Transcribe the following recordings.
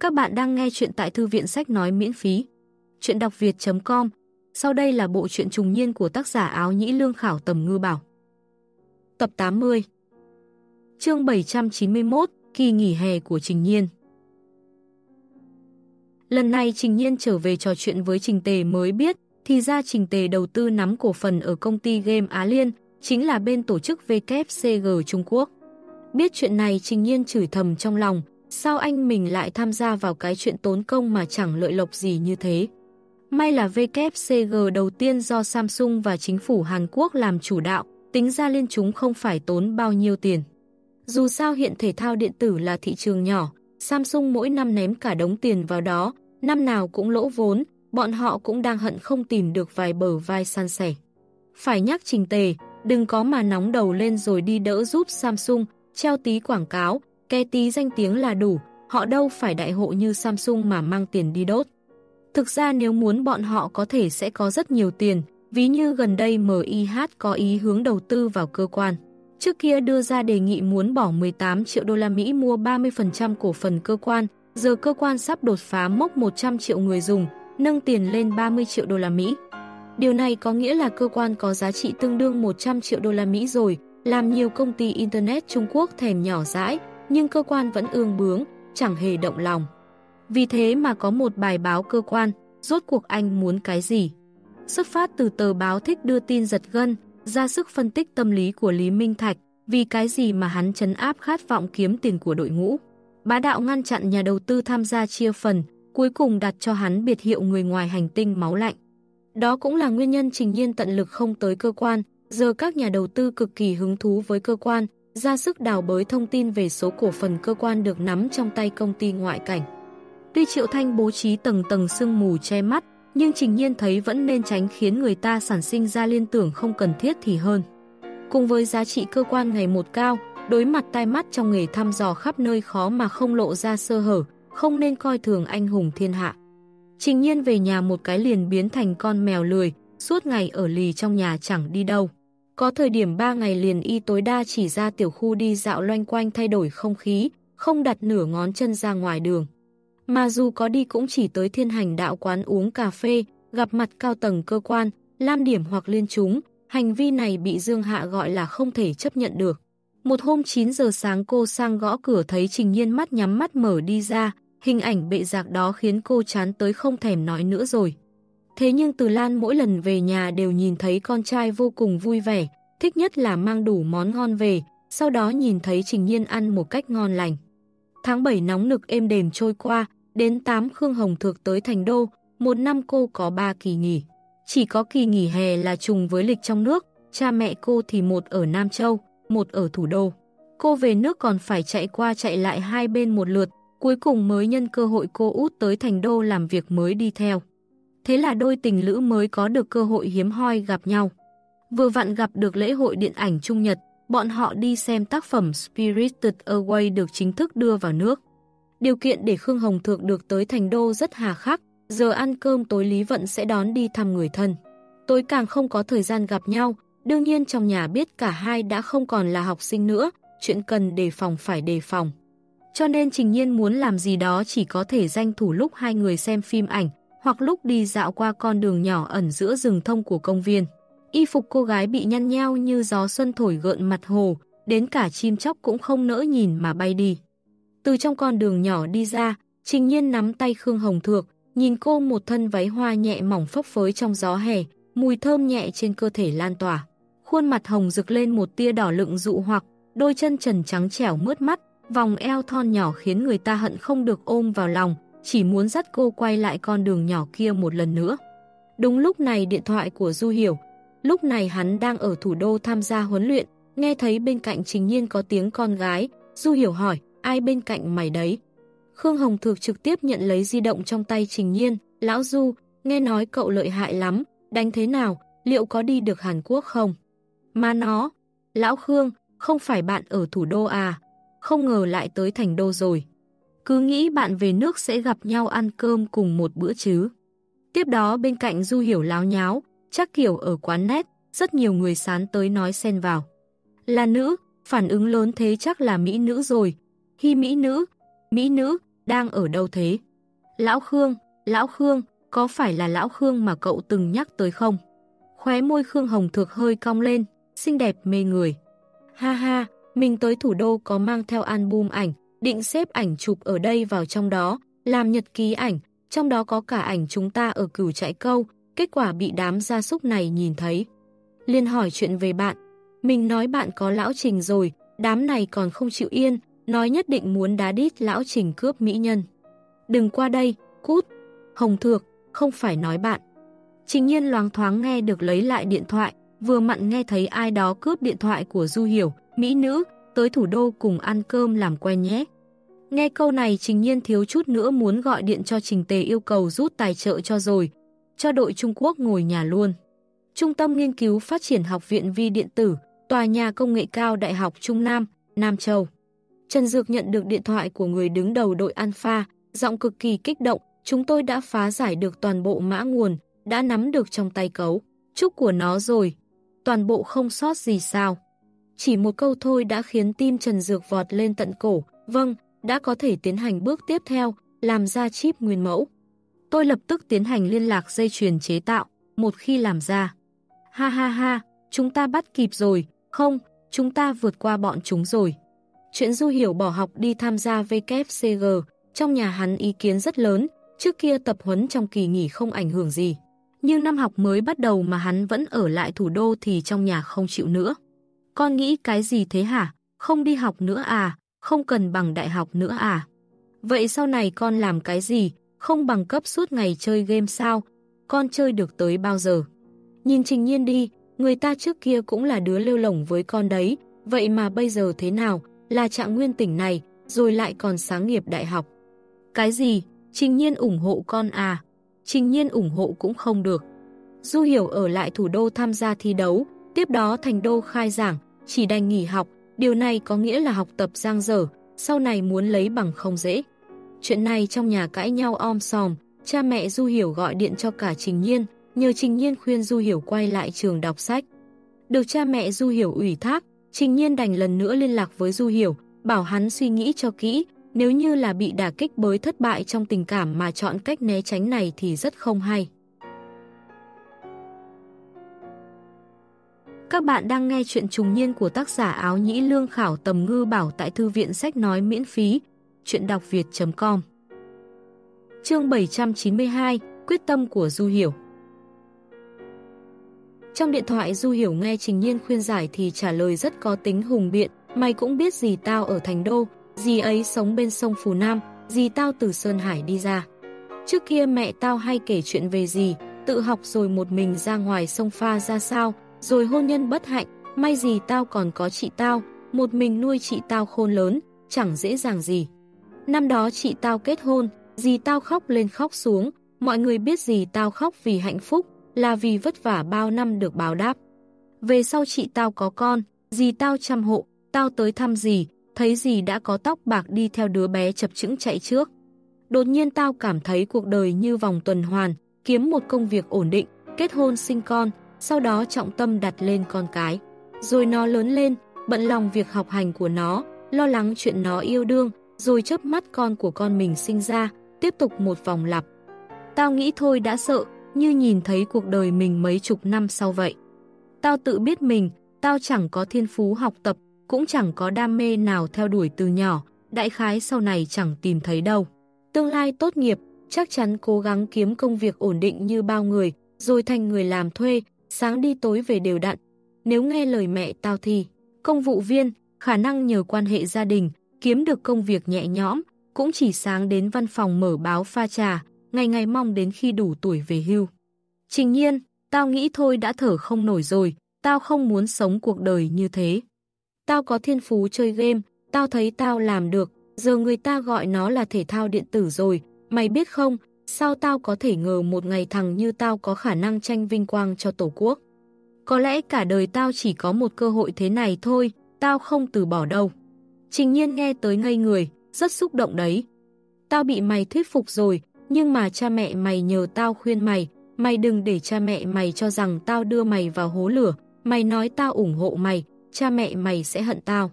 Các bạn đang nghe chuyện tại thư viện sách nói miễn phí. Chuyện đọc việt.com Sau đây là bộ truyện trùng niên của tác giả áo nhĩ lương khảo tầm ngư bảo. Tập 80 Chương 791 Kỳ nghỉ hè của Trình Nhiên Lần này Trình Nhiên trở về trò chuyện với Trình Tề mới biết thì ra Trình Tề đầu tư nắm cổ phần ở công ty game Á Liên, chính là bên tổ chức WCG Trung Quốc. Biết chuyện này Trình Nhiên chửi thầm trong lòng, sao anh mình lại tham gia vào cái chuyện tốn công mà chẳng lợi lộc gì như thế. May là WCG đầu tiên do Samsung và chính phủ Hàn Quốc làm chủ đạo, tính ra liên chúng không phải tốn bao nhiêu tiền. Dù sao hiện thể thao điện tử là thị trường nhỏ, Samsung mỗi năm ném cả đống tiền vào đó, năm nào cũng lỗ vốn, bọn họ cũng đang hận không tìm được vài bờ vai san sẻ. Phải nhắc trình tề, đừng có mà nóng đầu lên rồi đi đỡ giúp Samsung, treo tí quảng cáo, ke tí danh tiếng là đủ, họ đâu phải đại hộ như Samsung mà mang tiền đi đốt. Thực ra nếu muốn bọn họ có thể sẽ có rất nhiều tiền, ví như gần đây MIH có ý hướng đầu tư vào cơ quan. Trước kia đưa ra đề nghị muốn bỏ 18 triệu đô la Mỹ mua 30% cổ phần cơ quan, giờ cơ quan sắp đột phá mốc 100 triệu người dùng, nâng tiền lên 30 triệu đô la Mỹ. Điều này có nghĩa là cơ quan có giá trị tương đương 100 triệu đô la Mỹ rồi, làm nhiều công ty Internet Trung Quốc thèm nhỏ dãi, nhưng cơ quan vẫn ương bướng, chẳng hề động lòng. Vì thế mà có một bài báo cơ quan, rốt cuộc anh muốn cái gì? Xuất phát từ tờ báo thích đưa tin giật gân, ra sức phân tích tâm lý của Lý Minh Thạch, vì cái gì mà hắn chấn áp khát vọng kiếm tiền của đội ngũ. Bá đạo ngăn chặn nhà đầu tư tham gia chia phần, cuối cùng đặt cho hắn biệt hiệu người ngoài hành tinh máu lạnh. Đó cũng là nguyên nhân Trình Nhiên tận lực không tới cơ quan, giờ các nhà đầu tư cực kỳ hứng thú với cơ quan, ra sức đào bới thông tin về số cổ phần cơ quan được nắm trong tay công ty ngoại cảnh. Tuy Triệu Thanh bố trí tầng tầng sương mù che mắt, nhưng Trình Nhiên thấy vẫn nên tránh khiến người ta sản sinh ra liên tưởng không cần thiết thì hơn. Cùng với giá trị cơ quan ngày một cao, đối mặt tai mắt trong nghề thăm dò khắp nơi khó mà không lộ ra sơ hở, không nên coi thường anh hùng thiên hạ. Trình Nhiên về nhà một cái liền biến thành con mèo lười, suốt ngày ở lì trong nhà chẳng đi đâu. Có thời điểm 3 ngày liền y tối đa chỉ ra tiểu khu đi dạo loanh quanh thay đổi không khí, không đặt nửa ngón chân ra ngoài đường. Mà dù có đi cũng chỉ tới thiên hành đạo quán uống cà phê, gặp mặt cao tầng cơ quan, lam điểm hoặc liên chúng, hành vi này bị Dương Hạ gọi là không thể chấp nhận được. Một hôm 9 giờ sáng cô sang gõ cửa thấy Trình Nhiên mắt nhắm mắt mở đi ra, hình ảnh bệ giạc đó khiến cô chán tới không thèm nói nữa rồi. Thế nhưng Từ Lan mỗi lần về nhà đều nhìn thấy con trai vô cùng vui vẻ, thích nhất là mang đủ món ngon về, sau đó nhìn thấy Trình Nhiên ăn một cách ngon lành. Tháng 7 nóng nực êm đềm trôi qua, đến 8 Khương Hồng Thược tới Thành Đô, một năm cô có 3 kỳ nghỉ. Chỉ có kỳ nghỉ hè là trùng với lịch trong nước, cha mẹ cô thì một ở Nam Châu, một ở thủ đô. Cô về nước còn phải chạy qua chạy lại hai bên một lượt, cuối cùng mới nhân cơ hội cô út tới Thành Đô làm việc mới đi theo. Thế là đôi tình lữ mới có được cơ hội hiếm hoi gặp nhau. Vừa vặn gặp được lễ hội điện ảnh Trung Nhật, bọn họ đi xem tác phẩm Spirited Away được chính thức đưa vào nước. Điều kiện để Khương Hồng Thược được tới Thành Đô rất hà khắc, giờ ăn cơm tối Lý Vận sẽ đón đi thăm người thân. Tối càng không có thời gian gặp nhau, đương nhiên trong nhà biết cả hai đã không còn là học sinh nữa, chuyện cần đề phòng phải đề phòng. Cho nên Trình Nhiên muốn làm gì đó chỉ có thể danh thủ lúc hai người xem phim ảnh, hoặc lúc đi dạo qua con đường nhỏ ẩn giữa rừng thông của công viên. Y phục cô gái bị nhăn nheo như gió xuân thổi gợn mặt hồ, đến cả chim chóc cũng không nỡ nhìn mà bay đi. Từ trong con đường nhỏ đi ra, Trình Nhiên nắm tay Khương Hồng Thược, nhìn cô một thân váy hoa nhẹ mỏng phấp phới trong gió hè, mùi thơm nhẹ trên cơ thể lan tỏa. Khuôn mặt hồng rực lên một tia đỏ lựng dụ hoặc, đôi chân trần trắng trẻo mướt mắt, vòng eo thon nhỏ khiến người ta hận không được ôm vào lòng, chỉ muốn dắt cô quay lại con đường nhỏ kia một lần nữa. Đúng lúc này điện thoại của Du Hiểu, lúc này hắn đang ở thủ đô tham gia huấn luyện, nghe thấy bên cạnh Trình Nhiên có tiếng con gái, Du Hiểu hỏi, ai bên cạnh mày đấy? Khương Hồng Thược trực tiếp nhận lấy di động trong tay Trình Nhiên, lão Du, nghe nói cậu lợi hại lắm, đánh thế nào, liệu có đi được Hàn Quốc không? Mà nó, lão Khương, không phải bạn ở thủ đô à, không ngờ lại tới thành đô rồi. Cứ nghĩ bạn về nước sẽ gặp nhau ăn cơm cùng một bữa chứ. Tiếp đó bên cạnh Du Hiểu láo nháo, chắc kiểu ở quán nét, rất nhiều người sán tới nói xen vào. Là nữ, phản ứng lớn thế chắc là mỹ nữ rồi. hi mỹ nữ, mỹ nữ, đang ở đâu thế? Lão Khương, Lão Khương, có phải là Lão Khương mà cậu từng nhắc tới không? Khóe môi Khương Hồng Thược hơi cong lên, xinh đẹp mê người. Ha ha, mình tới thủ đô có mang theo album ảnh, định xếp ảnh chụp ở đây vào trong đó, làm nhật ký ảnh, trong đó có cả ảnh chúng ta ở cửu trại câu, kết quả bị đám gia súc này nhìn thấy. Liên hỏi chuyện về bạn, mình nói bạn có lão trình rồi, đám này còn không chịu yên, nói nhất định muốn đá đít lão trình cướp mỹ nhân. Đừng qua đây, cút. Hồng Thược, không phải nói bạn. Trình nhiên loáng thoáng nghe được lấy lại điện thoại, vừa mặn nghe thấy ai đó cướp điện thoại của Du Hiểu, Mỹ nữ, tới thủ đô cùng ăn cơm làm quen nhé. Nghe câu này Trình Nhiên thiếu chút nữa muốn gọi điện cho Trình Tề yêu cầu rút tài trợ cho rồi, cho đội Trung Quốc ngồi nhà luôn. Trung tâm Nghiên cứu Phát triển Học viện Vi Điện tử, Tòa nhà Công nghệ cao Đại học Trung Nam, Nam Châu. Trần Dược nhận được điện thoại của người đứng đầu đội Alpha, giọng cực kỳ kích động, chúng tôi đã phá giải được toàn bộ mã nguồn, đã nắm được trong tay cấu. Chúc của nó rồi, toàn bộ không sót gì sao. Chỉ một câu thôi đã khiến tim Trần Dược vọt lên tận cổ, vâng, đã có thể tiến hành bước tiếp theo, làm ra chip nguyên mẫu. Tôi lập tức tiến hành liên lạc dây chuyền chế tạo, một khi làm ra. Ha ha ha, chúng ta bắt kịp rồi, không, chúng ta vượt qua bọn chúng rồi. Chuyện Du Hiểu bỏ học đi tham gia WCG, trong nhà hắn ý kiến rất lớn, trước kia tập huấn trong kỳ nghỉ không ảnh hưởng gì. Nhưng năm học mới bắt đầu mà hắn vẫn ở lại thủ đô thì trong nhà không chịu nữa. Con nghĩ cái gì thế hả? Không đi học nữa à? Không cần bằng đại học nữa à? Vậy sau này con làm cái gì? Không bằng cấp suốt ngày chơi game sao? Con chơi được tới bao giờ? Nhìn Trình Nhiên đi, người ta trước kia cũng là đứa lêu lỏng với con đấy, vậy mà bây giờ thế nào? Là trạng nguyên tỉnh này, rồi lại còn sáng nghiệp đại học. Cái gì? Trình Nhiên ủng hộ con à? Trình Nhiên ủng hộ cũng không được. Du Hiểu ở lại thủ đô tham gia thi đấu, tiếp đó thành đô khai giảng, chỉ đành nghỉ học, điều này có nghĩa là học tập giang dở, sau này muốn lấy bằng không dễ. Chuyện này trong nhà cãi nhau om sòm, cha mẹ Du Hiểu gọi điện cho cả Trình Nhiên, nhờ Trình Nhiên khuyên Du Hiểu quay lại trường đọc sách. Được cha mẹ Du Hiểu ủy thác, Trình Nhiên đành lần nữa liên lạc với Du Hiểu, bảo hắn suy nghĩ cho kỹ, nếu như là bị đả kích bới thất bại trong tình cảm mà chọn cách né tránh này thì rất không hay. Các bạn đang nghe chuyện trùng niên của tác giả áo nhĩ lương khảo tầm ngư bảo tại thư viện sách nói miễn phí, chuyện đọc việt.com Chương 792, Quyết tâm của Du Hiểu. Trong điện thoại Du Hiểu nghe Trình Nhiên khuyên giải thì trả lời rất có tính hùng biện, mày cũng biết gì tao ở Thành Đô, gì ấy sống bên sông Phù Nam, gì tao từ Sơn Hải đi ra. Trước kia mẹ tao hay kể chuyện về gì, tự học rồi một mình ra ngoài sông pha ra sao, rồi hôn nhân bất hạnh, may gì tao còn có chị tao, một mình nuôi chị tao khôn lớn, chẳng dễ dàng gì. Năm đó chị tao kết hôn, gì tao khóc lên khóc xuống, mọi người biết gì tao khóc vì hạnh phúc, là vì vất vả bao năm được báo đáp. Về sau chị tao có con, gì tao chăm hộ, tao tới thăm gì, thấy gì đã có tóc bạc đi theo đứa bé chập chững chạy trước. Đột nhiên tao cảm thấy cuộc đời như vòng tuần hoàn, kiếm một công việc ổn định, kết hôn sinh con, sau đó trọng tâm đặt lên con cái. Rồi nó lớn lên, bận lòng việc học hành của nó, lo lắng chuyện nó yêu đương, rồi chớp mắt con của con mình sinh ra, tiếp tục một vòng lặp. Tao nghĩ thôi đã sợ, như nhìn thấy cuộc đời mình mấy chục năm sau vậy. Tao tự biết mình, tao chẳng có thiên phú học tập, cũng chẳng có đam mê nào theo đuổi từ nhỏ, đại khái sau này chẳng tìm thấy đâu. Tương lai tốt nghiệp, chắc chắn cố gắng kiếm công việc ổn định như bao người, rồi thành người làm thuê, sáng đi tối về đều đặn. Nếu nghe lời mẹ tao thì, công vụ viên, khả năng nhờ quan hệ gia đình, kiếm được công việc nhẹ nhõm, cũng chỉ sáng đến văn phòng mở báo pha trà, ngày ngày mong đến khi đủ tuổi về hưu. Trình nhiên, tao nghĩ thôi đã thở không nổi rồi, tao không muốn sống cuộc đời như thế. Tao có thiên phú chơi game, tao thấy tao làm được, giờ người ta gọi nó là thể thao điện tử rồi, mày biết không, sao tao có thể ngờ một ngày thằng như tao có khả năng tranh vinh quang cho Tổ quốc. Có lẽ cả đời tao chỉ có một cơ hội thế này thôi, tao không từ bỏ đâu. Trình nhiên nghe tới ngây người, rất xúc động đấy. Tao bị mày thuyết phục rồi, nhưng mà cha mẹ mày nhờ tao khuyên mày, mày đừng để cha mẹ mày cho rằng tao đưa mày vào hố lửa, mày nói tao ủng hộ mày, cha mẹ mày sẽ hận tao.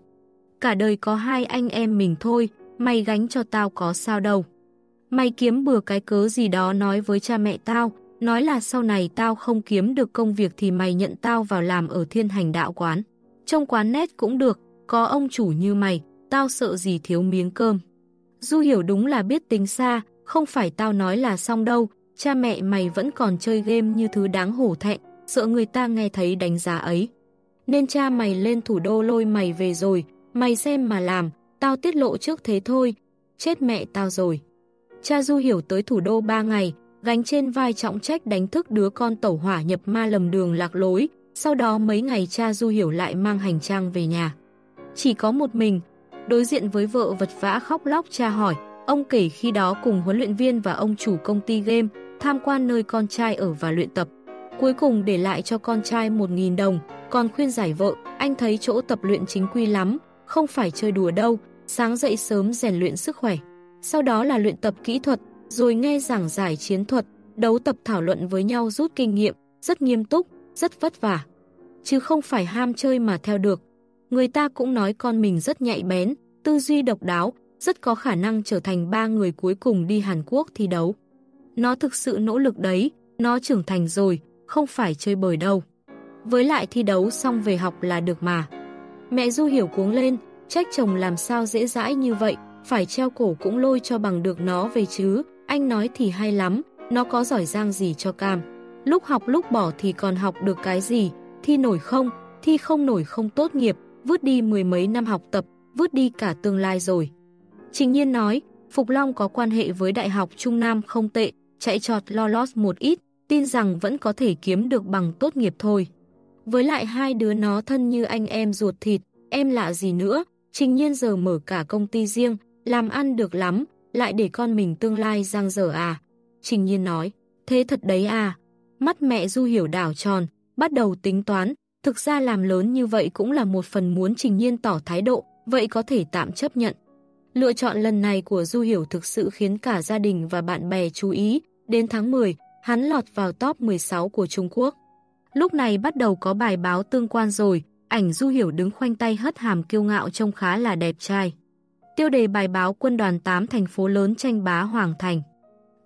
Cả đời có hai anh em mình thôi, mày gánh cho tao có sao đâu. Mày kiếm bừa cái cớ gì đó nói với cha mẹ tao, nói là sau này tao không kiếm được công việc thì mày nhận tao vào làm ở thiên hành đạo quán. Trong quán nét cũng được, có ông chủ như mày, tao sợ gì thiếu miếng cơm. Du hiểu đúng là biết tính xa, không phải tao nói là xong đâu, cha mẹ mày vẫn còn chơi game như thứ đáng hổ thẹn, sợ người ta nghe thấy đánh giá ấy. Nên cha mày lên thủ đô lôi mày về rồi, mày xem mà làm, tao tiết lộ trước thế thôi, chết mẹ tao rồi. Cha Du hiểu tới thủ đô 3 ngày, gánh trên vai trọng trách đánh thức đứa con tẩu hỏa nhập ma lầm đường lạc lối, sau đó mấy ngày cha Du hiểu lại mang hành trang về nhà. Chỉ có một mình, đối diện với vợ vật vã khóc lóc cha hỏi, ông kể khi đó cùng huấn luyện viên và ông chủ công ty game tham quan nơi con trai ở và luyện tập. Cuối cùng để lại cho con trai 1.000 đồng, còn khuyên giải vợ, anh thấy chỗ tập luyện chính quy lắm, không phải chơi đùa đâu, sáng dậy sớm rèn luyện sức khỏe. Sau đó là luyện tập kỹ thuật, rồi nghe giảng giải chiến thuật, đấu tập thảo luận với nhau rút kinh nghiệm, rất nghiêm túc, rất vất vả. Chứ không phải ham chơi mà theo được. Người ta cũng nói con mình rất nhạy bén, tư duy độc đáo, rất có khả năng trở thành ba người cuối cùng đi Hàn Quốc thi đấu. Nó thực sự nỗ lực đấy, nó trưởng thành rồi, không phải chơi bời đâu. Với lại thi đấu xong về học là được mà. Mẹ Du hiểu cuống lên, trách chồng làm sao dễ dãi như vậy, phải treo cổ cũng lôi cho bằng được nó về chứ, anh nói thì hay lắm, nó có giỏi giang gì cho cam. Lúc học lúc bỏ thì còn học được cái gì, thi nổi không, thi không nổi không tốt nghiệp, vứt đi mười mấy năm học tập, vứt đi cả tương lai rồi. Trình nhiên nói, Phục Long có quan hệ với Đại học Trung Nam không tệ, chạy trọt lo lót một ít, tin rằng vẫn có thể kiếm được bằng tốt nghiệp thôi. Với lại hai đứa nó thân như anh em ruột thịt, em lạ gì nữa, trình nhiên giờ mở cả công ty riêng, làm ăn được lắm, lại để con mình tương lai giang dở à. Trình nhiên nói, thế thật đấy à. Mắt mẹ Du hiểu đảo tròn, bắt đầu tính toán, thực ra làm lớn như vậy cũng là một phần muốn trình nhiên tỏ thái độ, vậy có thể tạm chấp nhận. Lựa chọn lần này của Du Hiểu thực sự khiến cả gia đình và bạn bè chú ý. Đến tháng 10, hắn lọt vào top 16 của Trung Quốc. Lúc này bắt đầu có bài báo tương quan rồi, ảnh Du Hiểu đứng khoanh tay hất hàm kiêu ngạo trông khá là đẹp trai. Tiêu đề bài báo quân đoàn 8 thành phố lớn tranh bá Hoàng Thành.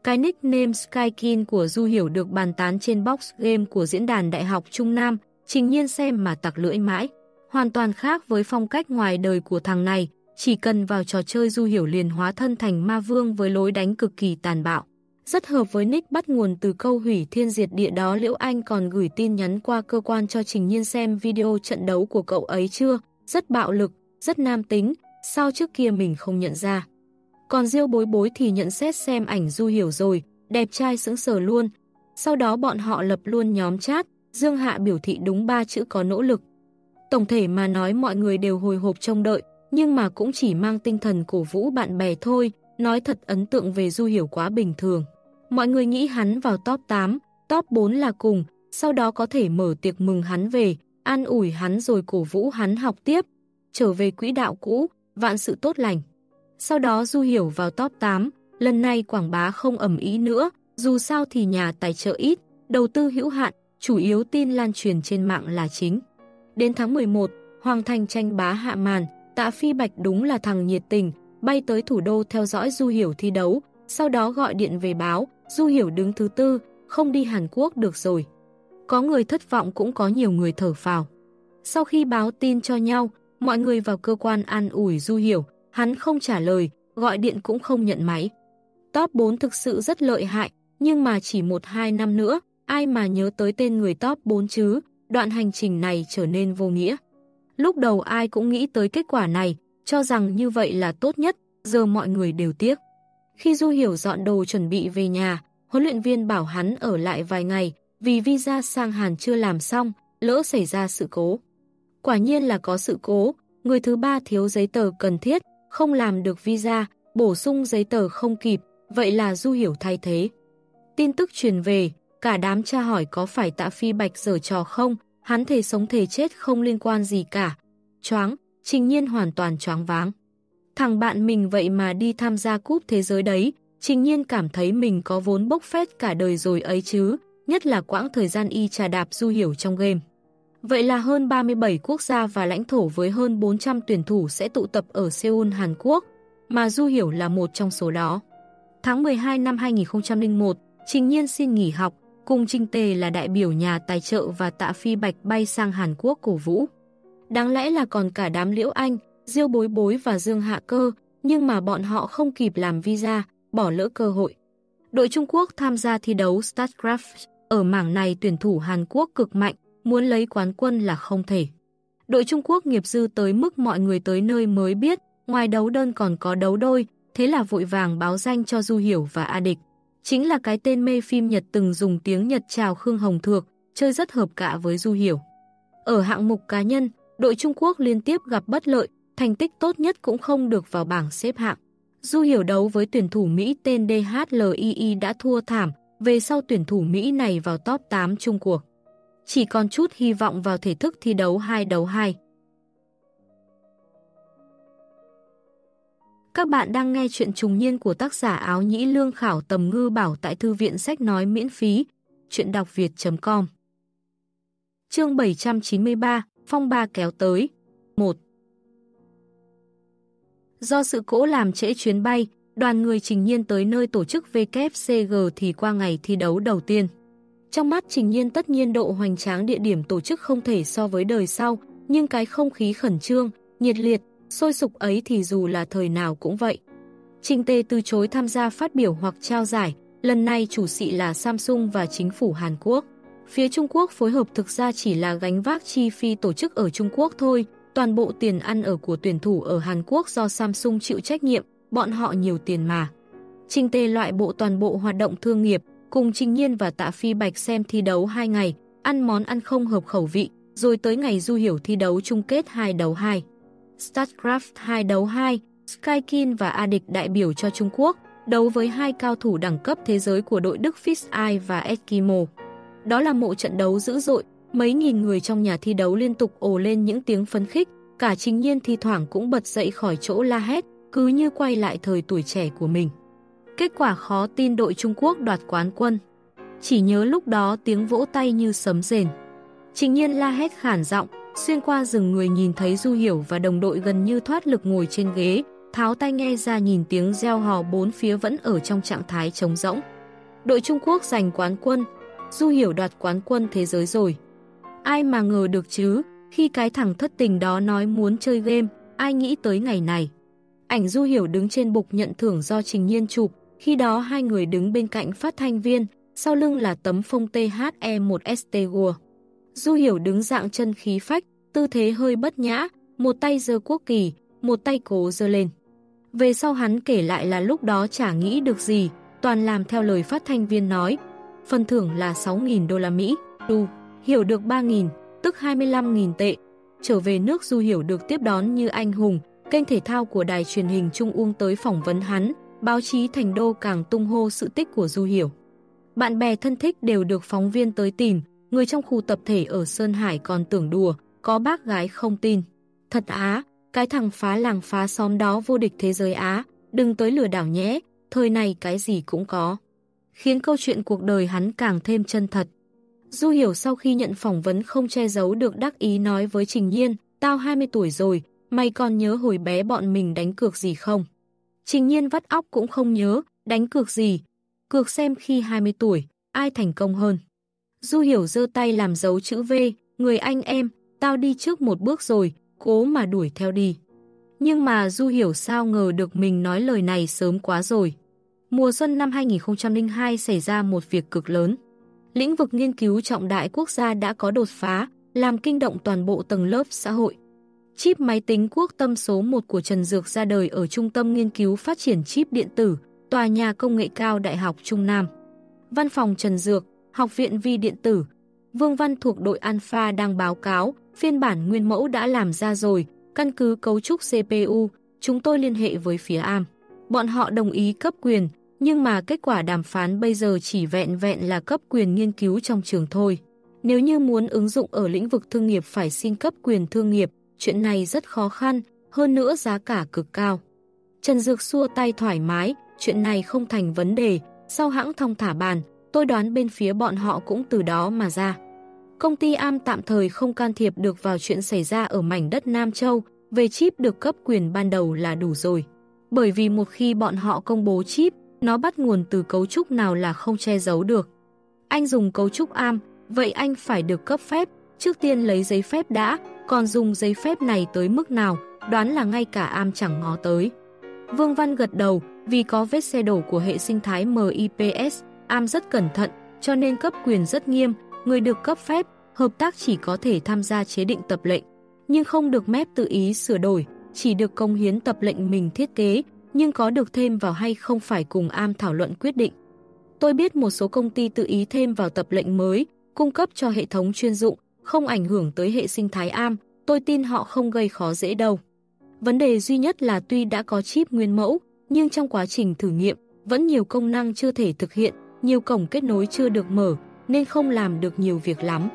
Cái nickname Skykin của Du Hiểu được bàn tán trên box game của diễn đàn Đại học Trung Nam, trình nhiên xem mà tặc lưỡi mãi. Hoàn toàn khác với phong cách ngoài đời của thằng này, chỉ cần vào trò chơi Du Hiểu liền hóa thân thành ma vương với lối đánh cực kỳ tàn bạo. Rất hợp với nick bắt nguồn từ câu hủy thiên diệt địa đó Liễu Anh còn gửi tin nhắn qua cơ quan cho Trình Nhiên xem video trận đấu của cậu ấy chưa, rất bạo lực, rất nam tính, sao trước kia mình không nhận ra. Còn Diêu bối bối thì nhận xét xem ảnh Du Hiểu rồi, đẹp trai sững sờ luôn. Sau đó bọn họ lập luôn nhóm chat, Dương Hạ biểu thị đúng ba chữ có nỗ lực. Tổng thể mà nói mọi người đều hồi hộp trông đợi, nhưng mà cũng chỉ mang tinh thần cổ vũ bạn bè thôi, nói thật ấn tượng về Du Hiểu quá bình thường. Mọi người nghĩ hắn vào top 8, top 4 là cùng, sau đó có thể mở tiệc mừng hắn về, an ủi hắn rồi cổ vũ hắn học tiếp, trở về quỹ đạo cũ, vạn sự tốt lành. Sau đó Du Hiểu vào top 8, lần này quảng bá không ẩm ý nữa, dù sao thì nhà tài trợ ít, đầu tư hữu hạn, chủ yếu tin lan truyền trên mạng là chính. Đến tháng 11, Hoàng Thành tranh bá hạ màn, Tạ Phi Bạch đúng là thằng nhiệt tình, bay tới thủ đô theo dõi Du Hiểu thi đấu, sau đó gọi điện về báo, Du Hiểu đứng thứ tư, không đi Hàn Quốc được rồi. Có người thất vọng cũng có nhiều người thở phào. Sau khi báo tin cho nhau, mọi người vào cơ quan an ủi Du Hiểu, hắn không trả lời, gọi điện cũng không nhận máy. Top 4 thực sự rất lợi hại, nhưng mà chỉ 1-2 năm nữa, ai mà nhớ tới tên người top 4 chứ, đoạn hành trình này trở nên vô nghĩa. Lúc đầu ai cũng nghĩ tới kết quả này, cho rằng như vậy là tốt nhất, giờ mọi người đều tiếc. Khi Du Hiểu dọn đồ chuẩn bị về nhà, huấn luyện viên bảo hắn ở lại vài ngày vì visa sang Hàn chưa làm xong, lỡ xảy ra sự cố. Quả nhiên là có sự cố, người thứ ba thiếu giấy tờ cần thiết, không làm được visa, bổ sung giấy tờ không kịp, vậy là Du Hiểu thay thế. Tin tức truyền về, cả đám tra hỏi có phải tạ phi bạch dở trò không, hắn thể sống thể chết không liên quan gì cả. Choáng, trình nhiên hoàn toàn choáng váng. Thằng bạn mình vậy mà đi tham gia cúp thế giới đấy, trình nhiên cảm thấy mình có vốn bốc phét cả đời rồi ấy chứ, nhất là quãng thời gian y trà đạp du hiểu trong game. Vậy là hơn 37 quốc gia và lãnh thổ với hơn 400 tuyển thủ sẽ tụ tập ở Seoul, Hàn Quốc. mà Du Hiểu là một trong số đó. Tháng 12 năm 2001, Trình Nhiên xin nghỉ học, cùng Trinh Tề là đại biểu nhà tài trợ và Tạ Phi Bạch bay sang Hàn Quốc cổ vũ. Đáng lẽ là còn cả đám Liễu Anh, Diêu Bối Bối và Dương Hạ Cơ, nhưng mà bọn họ không kịp làm visa, bỏ lỡ cơ hội. Đội Trung Quốc tham gia thi đấu StarCraft, ở mảng này tuyển thủ Hàn Quốc cực mạnh, muốn lấy quán quân là không thể. Đội Trung Quốc nghiệp dư tới mức mọi người tới nơi mới biết, ngoài đấu đơn còn có đấu đôi, thế là vội vàng báo danh cho Du Hiểu và A Địch. Chính là cái tên mê phim Nhật từng dùng tiếng Nhật chào Khương Hồng Thược, chơi rất hợp cả với Du Hiểu. Ở hạng mục cá nhân, đội Trung Quốc liên tiếp gặp bất lợi, thành tích tốt nhất cũng không được vào bảng xếp hạng. Du Hiểu đấu với tuyển thủ Mỹ tên DHLII đã thua thảm, về sau tuyển thủ Mỹ này vào top 8 chung cuộc. Chỉ còn chút hy vọng vào thể thức thi đấu 2 đấu 2. Các bạn đang nghe chuyện trùng niên của tác giả áo nhĩ lương khảo tầm ngư bảo tại thư viện sách nói miễn phí, chuyện đọc việt.com Chương 793, Phong ba kéo tới 1 Do sự cố làm trễ chuyến bay, đoàn người Trình Nhiên tới nơi tổ chức WCG thì qua ngày thi đấu đầu tiên. Trong mắt Trình Nhiên tất nhiên độ hoành tráng địa điểm tổ chức không thể so với đời sau, nhưng cái không khí khẩn trương, nhiệt liệt, sôi sục ấy thì dù là thời nào cũng vậy. Trình Tê từ chối tham gia phát biểu hoặc trao giải, lần này chủ sĩ là Samsung và chính phủ Hàn Quốc. Phía Trung Quốc phối hợp thực ra chỉ là gánh vác chi phí tổ chức ở Trung Quốc thôi, toàn bộ tiền ăn ở của tuyển thủ ở Hàn Quốc do Samsung chịu trách nhiệm, bọn họ nhiều tiền mà. Trình Tê loại bộ toàn bộ hoạt động thương nghiệp, cùng Trình Nhiên và Tạ Phi Bạch xem thi đấu 2 ngày, ăn món ăn không hợp khẩu vị, rồi tới ngày Du Hiểu thi đấu chung kết 2 đấu 2. StarCraft 2 đấu 2, Skykin và A Địch đại biểu cho Trung Quốc, đấu với hai cao thủ đẳng cấp thế giới của đội Đức Fish và Eskimo. Đó là một trận đấu dữ dội, mấy nghìn người trong nhà thi đấu liên tục ồ lên những tiếng phấn khích, cả Trình Nhiên thi thoảng cũng bật dậy khỏi chỗ la hét, cứ như quay lại thời tuổi trẻ của mình. Kết quả khó tin đội Trung Quốc đoạt quán quân. Chỉ nhớ lúc đó tiếng vỗ tay như sấm rền. Trình nhiên la hét khản giọng, xuyên qua rừng người nhìn thấy Du Hiểu và đồng đội gần như thoát lực ngồi trên ghế, tháo tay nghe ra nhìn tiếng reo hò bốn phía vẫn ở trong trạng thái trống rỗng. Đội Trung Quốc giành quán quân, Du Hiểu đoạt quán quân thế giới rồi. Ai mà ngờ được chứ, khi cái thằng thất tình đó nói muốn chơi game, ai nghĩ tới ngày này. Ảnh Du Hiểu đứng trên bục nhận thưởng do Trình Nhiên chụp, khi đó hai người đứng bên cạnh phát thanh viên, sau lưng là tấm phông THE1ST Gua. Du Hiểu đứng dạng chân khí phách, tư thế hơi bất nhã, một tay giơ quốc kỳ, một tay cố giơ lên. Về sau hắn kể lại là lúc đó chả nghĩ được gì, toàn làm theo lời phát thanh viên nói. Phần thưởng là 6.000 đô la Mỹ, Du Hiểu được 3.000, tức 25.000 tệ. Trở về nước Du Hiểu được tiếp đón như anh hùng, kênh thể thao của đài truyền hình Trung ương tới phỏng vấn hắn, báo chí thành đô càng tung hô sự tích của Du Hiểu. Bạn bè thân thích đều được phóng viên tới tìm, người trong khu tập thể ở Sơn Hải còn tưởng đùa, có bác gái không tin. Thật á, cái thằng phá làng phá xóm đó vô địch thế giới Á, đừng tới lừa đảo nhé, thời này cái gì cũng có. Khiến câu chuyện cuộc đời hắn càng thêm chân thật. Du Hiểu sau khi nhận phỏng vấn không che giấu được đắc ý nói với Trình Nhiên, tao 20 tuổi rồi, mày còn nhớ hồi bé bọn mình đánh cược gì không? Trình Nhiên vắt óc cũng không nhớ, đánh cược gì? Cược xem khi 20 tuổi, ai thành công hơn. Du Hiểu giơ tay làm dấu chữ V, người anh em, tao đi trước một bước rồi, cố mà đuổi theo đi. Nhưng mà Du Hiểu sao ngờ được mình nói lời này sớm quá rồi. Mùa xuân năm 2002 xảy ra một việc cực lớn. Lĩnh vực nghiên cứu trọng đại quốc gia đã có đột phá, làm kinh động toàn bộ tầng lớp xã hội. Chip máy tính quốc tâm số 1 của Trần Dược ra đời ở Trung tâm Nghiên cứu Phát triển Chip Điện tử, Tòa nhà Công nghệ cao Đại học Trung Nam. Văn phòng Trần Dược, Học viện Vi Điện tử, Vương Văn thuộc đội Alpha đang báo cáo, phiên bản nguyên mẫu đã làm ra rồi, căn cứ cấu trúc CPU, chúng tôi liên hệ với phía AM. Bọn họ đồng ý cấp quyền, nhưng mà kết quả đàm phán bây giờ chỉ vẹn vẹn là cấp quyền nghiên cứu trong trường thôi. Nếu như muốn ứng dụng ở lĩnh vực thương nghiệp phải xin cấp quyền thương nghiệp, chuyện này rất khó khăn, hơn nữa giá cả cực cao. Trần Dược xua tay thoải mái, chuyện này không thành vấn đề, sau hãng thông thả bàn, tôi đoán bên phía bọn họ cũng từ đó mà ra. Công ty AM tạm thời không can thiệp được vào chuyện xảy ra ở mảnh đất Nam Châu, về chip được cấp quyền ban đầu là đủ rồi. bởi vì một khi bọn họ công bố chip, nó bắt nguồn từ cấu trúc nào là không che giấu được. Anh dùng cấu trúc AM, vậy anh phải được cấp phép, trước tiên lấy giấy phép đã, còn dùng giấy phép này tới mức nào, đoán là ngay cả AM chẳng ngó tới. Vương Văn gật đầu, vì có vết xe đổ của hệ sinh thái MIPS, AM rất cẩn thận, cho nên cấp quyền rất nghiêm, người được cấp phép, hợp tác chỉ có thể tham gia chế định tập lệnh, nhưng không được mép tự ý sửa đổi, chỉ được công hiến tập lệnh mình thiết kế, nhưng có được thêm vào hay không phải cùng am thảo luận quyết định. Tôi biết một số công ty tự ý thêm vào tập lệnh mới, cung cấp cho hệ thống chuyên dụng, không ảnh hưởng tới hệ sinh thái am, tôi tin họ không gây khó dễ đâu. Vấn đề duy nhất là tuy đã có chip nguyên mẫu, nhưng trong quá trình thử nghiệm, vẫn nhiều công năng chưa thể thực hiện, nhiều cổng kết nối chưa được mở, nên không làm được nhiều việc lắm.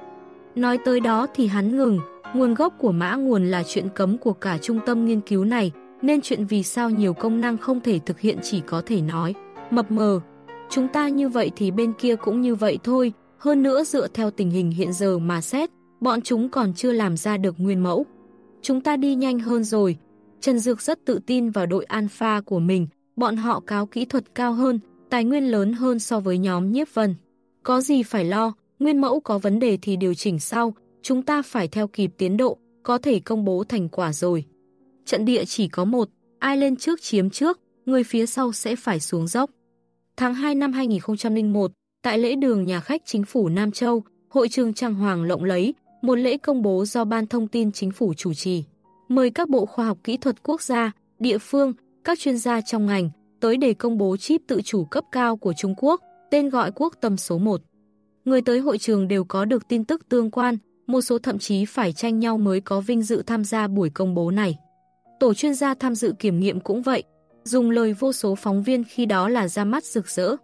Nói tới đó thì hắn ngừng, nguồn gốc của mã nguồn là chuyện cấm của cả trung tâm nghiên cứu này, nên chuyện vì sao nhiều công năng không thể thực hiện chỉ có thể nói. Mập mờ, chúng ta như vậy thì bên kia cũng như vậy thôi, hơn nữa dựa theo tình hình hiện giờ mà xét, bọn chúng còn chưa làm ra được nguyên mẫu. Chúng ta đi nhanh hơn rồi. Trần Dược rất tự tin vào đội alpha của mình, bọn họ cáo kỹ thuật cao hơn, tài nguyên lớn hơn so với nhóm nhiếp vân. Có gì phải lo, nguyên mẫu có vấn đề thì điều chỉnh sau, chúng ta phải theo kịp tiến độ, có thể công bố thành quả rồi. Trận địa chỉ có một, ai lên trước chiếm trước, người phía sau sẽ phải xuống dốc. Tháng 2 năm 2001, tại lễ đường nhà khách chính phủ Nam Châu, hội trường Trang Hoàng lộng lấy, một lễ công bố do Ban Thông tin Chính phủ chủ trì. Mời các bộ khoa học kỹ thuật quốc gia, địa phương, các chuyên gia trong ngành tới để công bố chip tự chủ cấp cao của Trung Quốc, tên gọi quốc tâm số 1. Người tới hội trường đều có được tin tức tương quan, một số thậm chí phải tranh nhau mới có vinh dự tham gia buổi công bố này. Tổ chuyên gia tham dự kiểm nghiệm cũng vậy, dùng lời vô số phóng viên khi đó là ra mắt rực rỡ.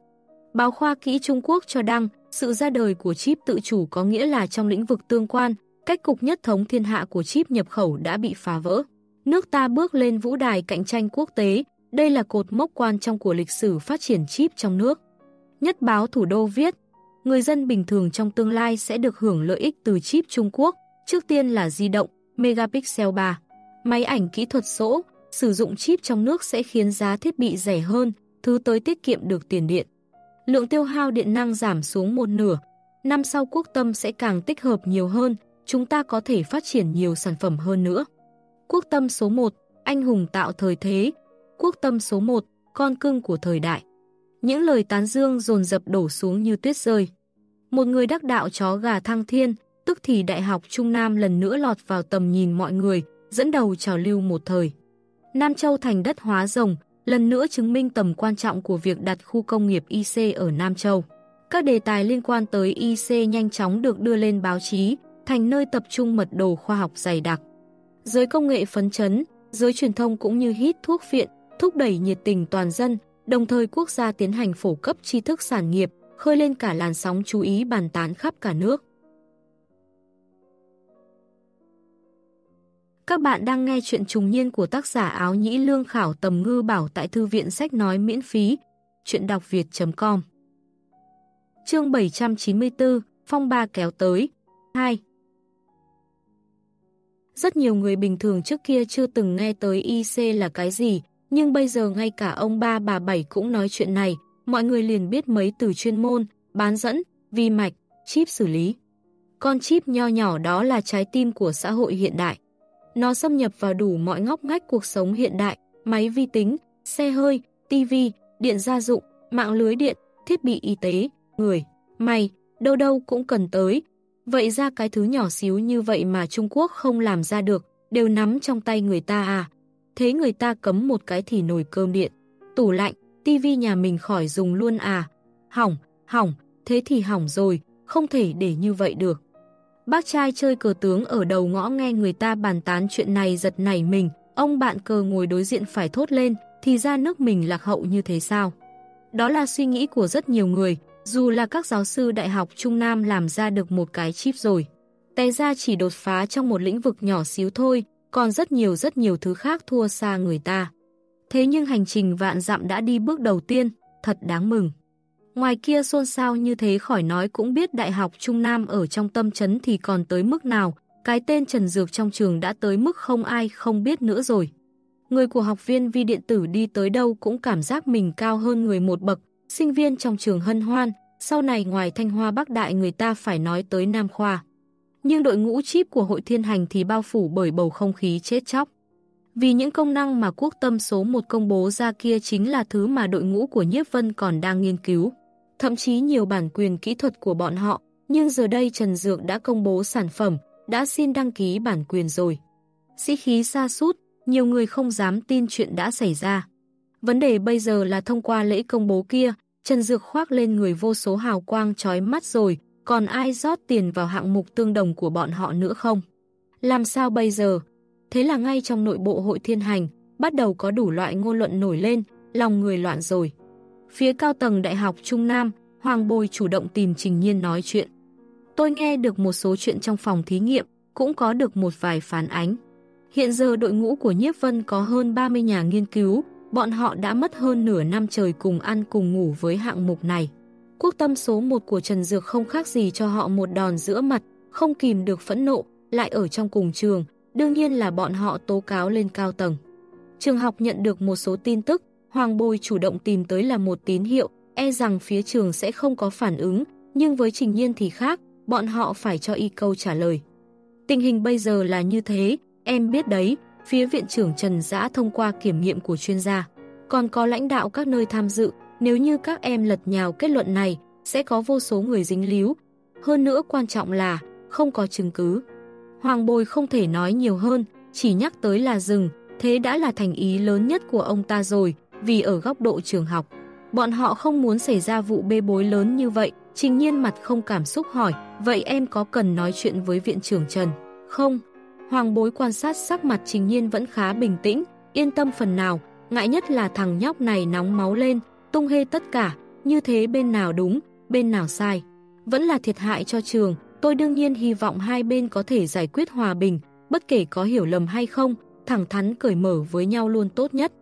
Báo khoa kỹ Trung Quốc cho đăng, sự ra đời của chip tự chủ có nghĩa là trong lĩnh vực tương quan, cách cục nhất thống thiên hạ của chip nhập khẩu đã bị phá vỡ. Nước ta bước lên vũ đài cạnh tranh quốc tế, đây là cột mốc quan trong của lịch sử phát triển chip trong nước. Nhất báo thủ đô viết, người dân bình thường trong tương lai sẽ được hưởng lợi ích từ chip Trung Quốc, trước tiên là di động, megapixel 3. Máy ảnh kỹ thuật số, sử dụng chip trong nước sẽ khiến giá thiết bị rẻ hơn, thứ tới tiết kiệm được tiền điện. Lượng tiêu hao điện năng giảm xuống một nửa, năm sau quốc tâm sẽ càng tích hợp nhiều hơn, chúng ta có thể phát triển nhiều sản phẩm hơn nữa. Quốc tâm số 1, anh hùng tạo thời thế. Quốc tâm số 1, con cưng của thời đại. Những lời tán dương dồn dập đổ xuống như tuyết rơi. Một người đắc đạo chó gà thăng thiên, tức thì Đại học Trung Nam lần nữa lọt vào tầm nhìn mọi người, dẫn đầu trào lưu một thời. Nam Châu thành đất hóa rồng, lần nữa chứng minh tầm quan trọng của việc đặt khu công nghiệp IC ở Nam Châu. Các đề tài liên quan tới IC nhanh chóng được đưa lên báo chí, thành nơi tập trung mật đồ khoa học dày đặc. Giới công nghệ phấn chấn, giới truyền thông cũng như hít thuốc viện, thúc đẩy nhiệt tình toàn dân, đồng thời quốc gia tiến hành phổ cấp tri thức sản nghiệp, khơi lên cả làn sóng chú ý bàn tán khắp cả nước. Các bạn đang nghe chuyện trùng niên của tác giả áo nhĩ lương khảo tầm ngư bảo tại thư viện sách nói miễn phí, chuyện đọc việt.com Chương 794, Phong ba kéo tới. 2 Rất nhiều người bình thường trước kia chưa từng nghe tới IC là cái gì, nhưng bây giờ ngay cả ông ba bà bảy cũng nói chuyện này, mọi người liền biết mấy từ chuyên môn, bán dẫn, vi mạch, chip xử lý. Con chip nho nhỏ đó là trái tim của xã hội hiện đại. Nó xâm nhập vào đủ mọi ngóc ngách cuộc sống hiện đại, máy vi tính, xe hơi, tivi, điện gia dụng, mạng lưới điện, thiết bị y tế, người, mày, đâu đâu cũng cần tới. Vậy ra cái thứ nhỏ xíu như vậy mà Trung Quốc không làm ra được, đều nắm trong tay người ta à. Thế người ta cấm một cái thì nồi cơm điện, tủ lạnh, tivi nhà mình khỏi dùng luôn à. Hỏng, hỏng, thế thì hỏng rồi, không thể để như vậy được. Bác trai chơi cờ tướng ở đầu ngõ nghe người ta bàn tán chuyện này giật nảy mình, ông bạn cờ ngồi đối diện phải thốt lên, thì ra nước mình lạc hậu như thế sao? Đó là suy nghĩ của rất nhiều người, dù là các giáo sư đại học Trung Nam làm ra được một cái chip rồi. Té ra chỉ đột phá trong một lĩnh vực nhỏ xíu thôi, còn rất nhiều rất nhiều thứ khác thua xa người ta. Thế nhưng hành trình vạn dặm đã đi bước đầu tiên, thật đáng mừng. Ngoài kia xôn xao như thế khỏi nói cũng biết Đại học Trung Nam ở trong tâm chấn thì còn tới mức nào, cái tên Trần Dược trong trường đã tới mức không ai không biết nữa rồi. Người của học viên vi điện tử đi tới đâu cũng cảm giác mình cao hơn người một bậc, sinh viên trong trường hân hoan, sau này ngoài Thanh Hoa Bắc Đại người ta phải nói tới Nam Khoa. Nhưng đội ngũ chip của hội thiên hành thì bao phủ bởi bầu không khí chết chóc. Vì những công năng mà quốc tâm số một công bố ra kia chính là thứ mà đội ngũ của Nhiếp Vân còn đang nghiên cứu. Thậm chí nhiều bản quyền kỹ thuật của bọn họ, nhưng giờ đây Trần Dược đã công bố sản phẩm, đã xin đăng ký bản quyền rồi. Sĩ khí xa sút nhiều người không dám tin chuyện đã xảy ra. Vấn đề bây giờ là thông qua lễ công bố kia, Trần Dược khoác lên người vô số hào quang chói mắt rồi, còn ai rót tiền vào hạng mục tương đồng của bọn họ nữa không? Làm sao bây giờ? Thế là ngay trong nội bộ hội thiên hành, bắt đầu có đủ loại ngôn luận nổi lên, lòng người loạn rồi. Phía cao tầng Đại học Trung Nam, Hoàng Bồi chủ động tìm Trình Nhiên nói chuyện. Tôi nghe được một số chuyện trong phòng thí nghiệm, cũng có được một vài phản ánh. Hiện giờ đội ngũ của Nhiếp Vân có hơn 30 nhà nghiên cứu, bọn họ đã mất hơn nửa năm trời cùng ăn cùng ngủ với hạng mục này. Quốc tâm số 1 của Trần Dược không khác gì cho họ một đòn giữa mặt, không kìm được phẫn nộ, lại ở trong cùng trường, đương nhiên là bọn họ tố cáo lên cao tầng. Trường học nhận được một số tin tức, Hoàng Bồi chủ động tìm tới là một tín hiệu, e rằng phía trường sẽ không có phản ứng, nhưng với Trình Nhiên thì khác, bọn họ phải cho y câu trả lời. Tình hình bây giờ là như thế, em biết đấy, phía viện trưởng Trần Giã thông qua kiểm nghiệm của chuyên gia. Còn có lãnh đạo các nơi tham dự, nếu như các em lật nhào kết luận này, sẽ có vô số người dính líu. Hơn nữa quan trọng là, không có chứng cứ. Hoàng Bồi không thể nói nhiều hơn, chỉ nhắc tới là dừng, thế đã là thành ý lớn nhất của ông ta rồi, vì ở góc độ trường học. Bọn họ không muốn xảy ra vụ bê bối lớn như vậy, trình nhiên mặt không cảm xúc hỏi, vậy em có cần nói chuyện với viện trưởng Trần? Không. Hoàng bối quan sát sắc mặt trình nhiên vẫn khá bình tĩnh, yên tâm phần nào, ngại nhất là thằng nhóc này nóng máu lên, tung hê tất cả, như thế bên nào đúng, bên nào sai. Vẫn là thiệt hại cho trường, tôi đương nhiên hy vọng hai bên có thể giải quyết hòa bình, bất kể có hiểu lầm hay không, thẳng thắn cởi mở với nhau luôn tốt nhất.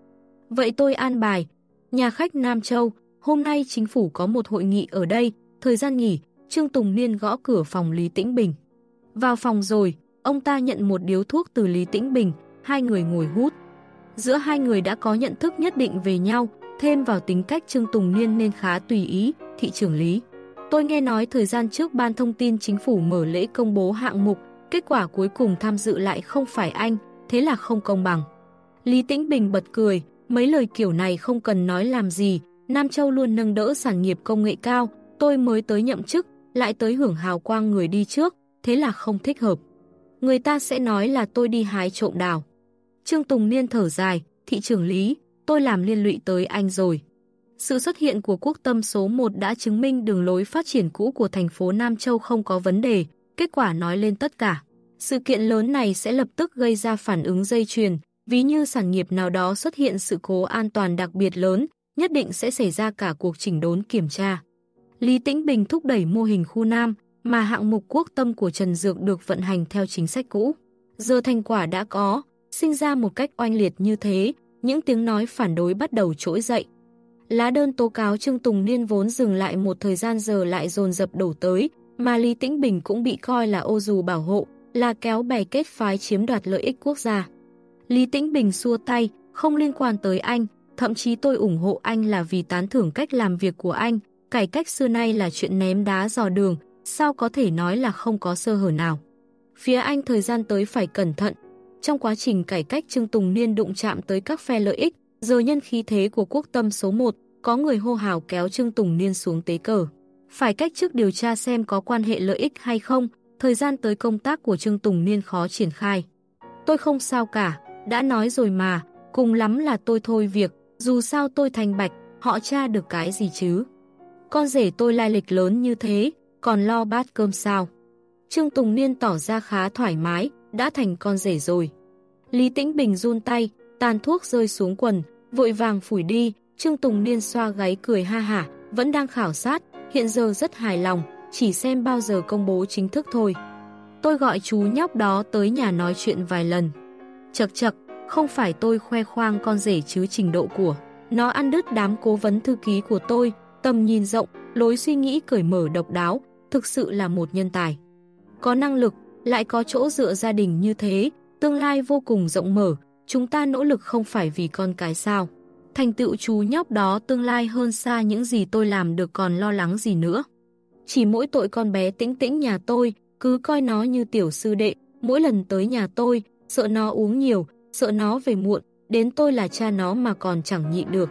Vậy tôi an bài, nhà khách Nam Châu, hôm nay chính phủ có một hội nghị ở đây, thời gian nghỉ, Trương Tùng Niên gõ cửa phòng Lý Tĩnh Bình. Vào phòng rồi, ông ta nhận một điếu thuốc từ Lý Tĩnh Bình, hai người ngồi hút. Giữa hai người đã có nhận thức nhất định về nhau, thêm vào tính cách Trương Tùng Niên nên khá tùy ý, thị trưởng Lý. Tôi nghe nói thời gian trước Ban Thông tin Chính phủ mở lễ công bố hạng mục, kết quả cuối cùng tham dự lại không phải anh, thế là không công bằng. Lý Tĩnh Bình bật cười, mấy lời kiểu này không cần nói làm gì, Nam Châu luôn nâng đỡ sản nghiệp công nghệ cao, tôi mới tới nhậm chức, lại tới hưởng hào quang người đi trước, thế là không thích hợp. Người ta sẽ nói là tôi đi hái trộm đào. Trương Tùng Niên thở dài, thị trưởng Lý, tôi làm liên lụy tới anh rồi. Sự xuất hiện của quốc tâm số 1 đã chứng minh đường lối phát triển cũ của thành phố Nam Châu không có vấn đề, kết quả nói lên tất cả. Sự kiện lớn này sẽ lập tức gây ra phản ứng dây chuyền, ví như sản nghiệp nào đó xuất hiện sự cố an toàn đặc biệt lớn, nhất định sẽ xảy ra cả cuộc chỉnh đốn kiểm tra. Lý Tĩnh Bình thúc đẩy mô hình khu Nam, mà hạng mục quốc tâm của Trần Dược được vận hành theo chính sách cũ. Giờ thành quả đã có, sinh ra một cách oanh liệt như thế, những tiếng nói phản đối bắt đầu trỗi dậy. Lá đơn tố cáo Trương Tùng Niên vốn dừng lại một thời gian giờ lại dồn dập đổ tới, mà Lý Tĩnh Bình cũng bị coi là ô dù bảo hộ, là kéo bè kết phái chiếm đoạt lợi ích quốc gia. Lý Tĩnh Bình xua tay, không liên quan tới anh, thậm chí tôi ủng hộ anh là vì tán thưởng cách làm việc của anh, cải cách xưa nay là chuyện ném đá dò đường, sao có thể nói là không có sơ hở nào. Phía anh thời gian tới phải cẩn thận. Trong quá trình cải cách Trương Tùng Niên đụng chạm tới các phe lợi ích, giờ nhân khí thế của quốc tâm số 1, có người hô hào kéo Trương Tùng Niên xuống tế cờ. Phải cách trước điều tra xem có quan hệ lợi ích hay không, thời gian tới công tác của Trương Tùng Niên khó triển khai. Tôi không sao cả, đã nói rồi mà, cùng lắm là tôi thôi việc, dù sao tôi thành bạch, họ tra được cái gì chứ. Con rể tôi lai lịch lớn như thế, còn lo bát cơm sao. Trương Tùng Niên tỏ ra khá thoải mái, đã thành con rể rồi. Lý Tĩnh Bình run tay, tàn thuốc rơi xuống quần, vội vàng phủi đi, Trương Tùng Niên xoa gáy cười ha hả, vẫn đang khảo sát, hiện giờ rất hài lòng, chỉ xem bao giờ công bố chính thức thôi. Tôi gọi chú nhóc đó tới nhà nói chuyện vài lần. Chật chật, không phải tôi khoe khoang con rể chứ trình độ của. Nó ăn đứt đám cố vấn thư ký của tôi, tầm nhìn rộng, lối suy nghĩ cởi mở độc đáo, thực sự là một nhân tài. Có năng lực, lại có chỗ dựa gia đình như thế, tương lai vô cùng rộng mở, chúng ta nỗ lực không phải vì con cái sao. Thành tựu chú nhóc đó tương lai hơn xa những gì tôi làm được còn lo lắng gì nữa. Chỉ mỗi tội con bé tĩnh tĩnh nhà tôi, cứ coi nó như tiểu sư đệ, mỗi lần tới nhà tôi, sợ nó uống nhiều, sợ nó về muộn, đến tôi là cha nó mà còn chẳng nhịn được.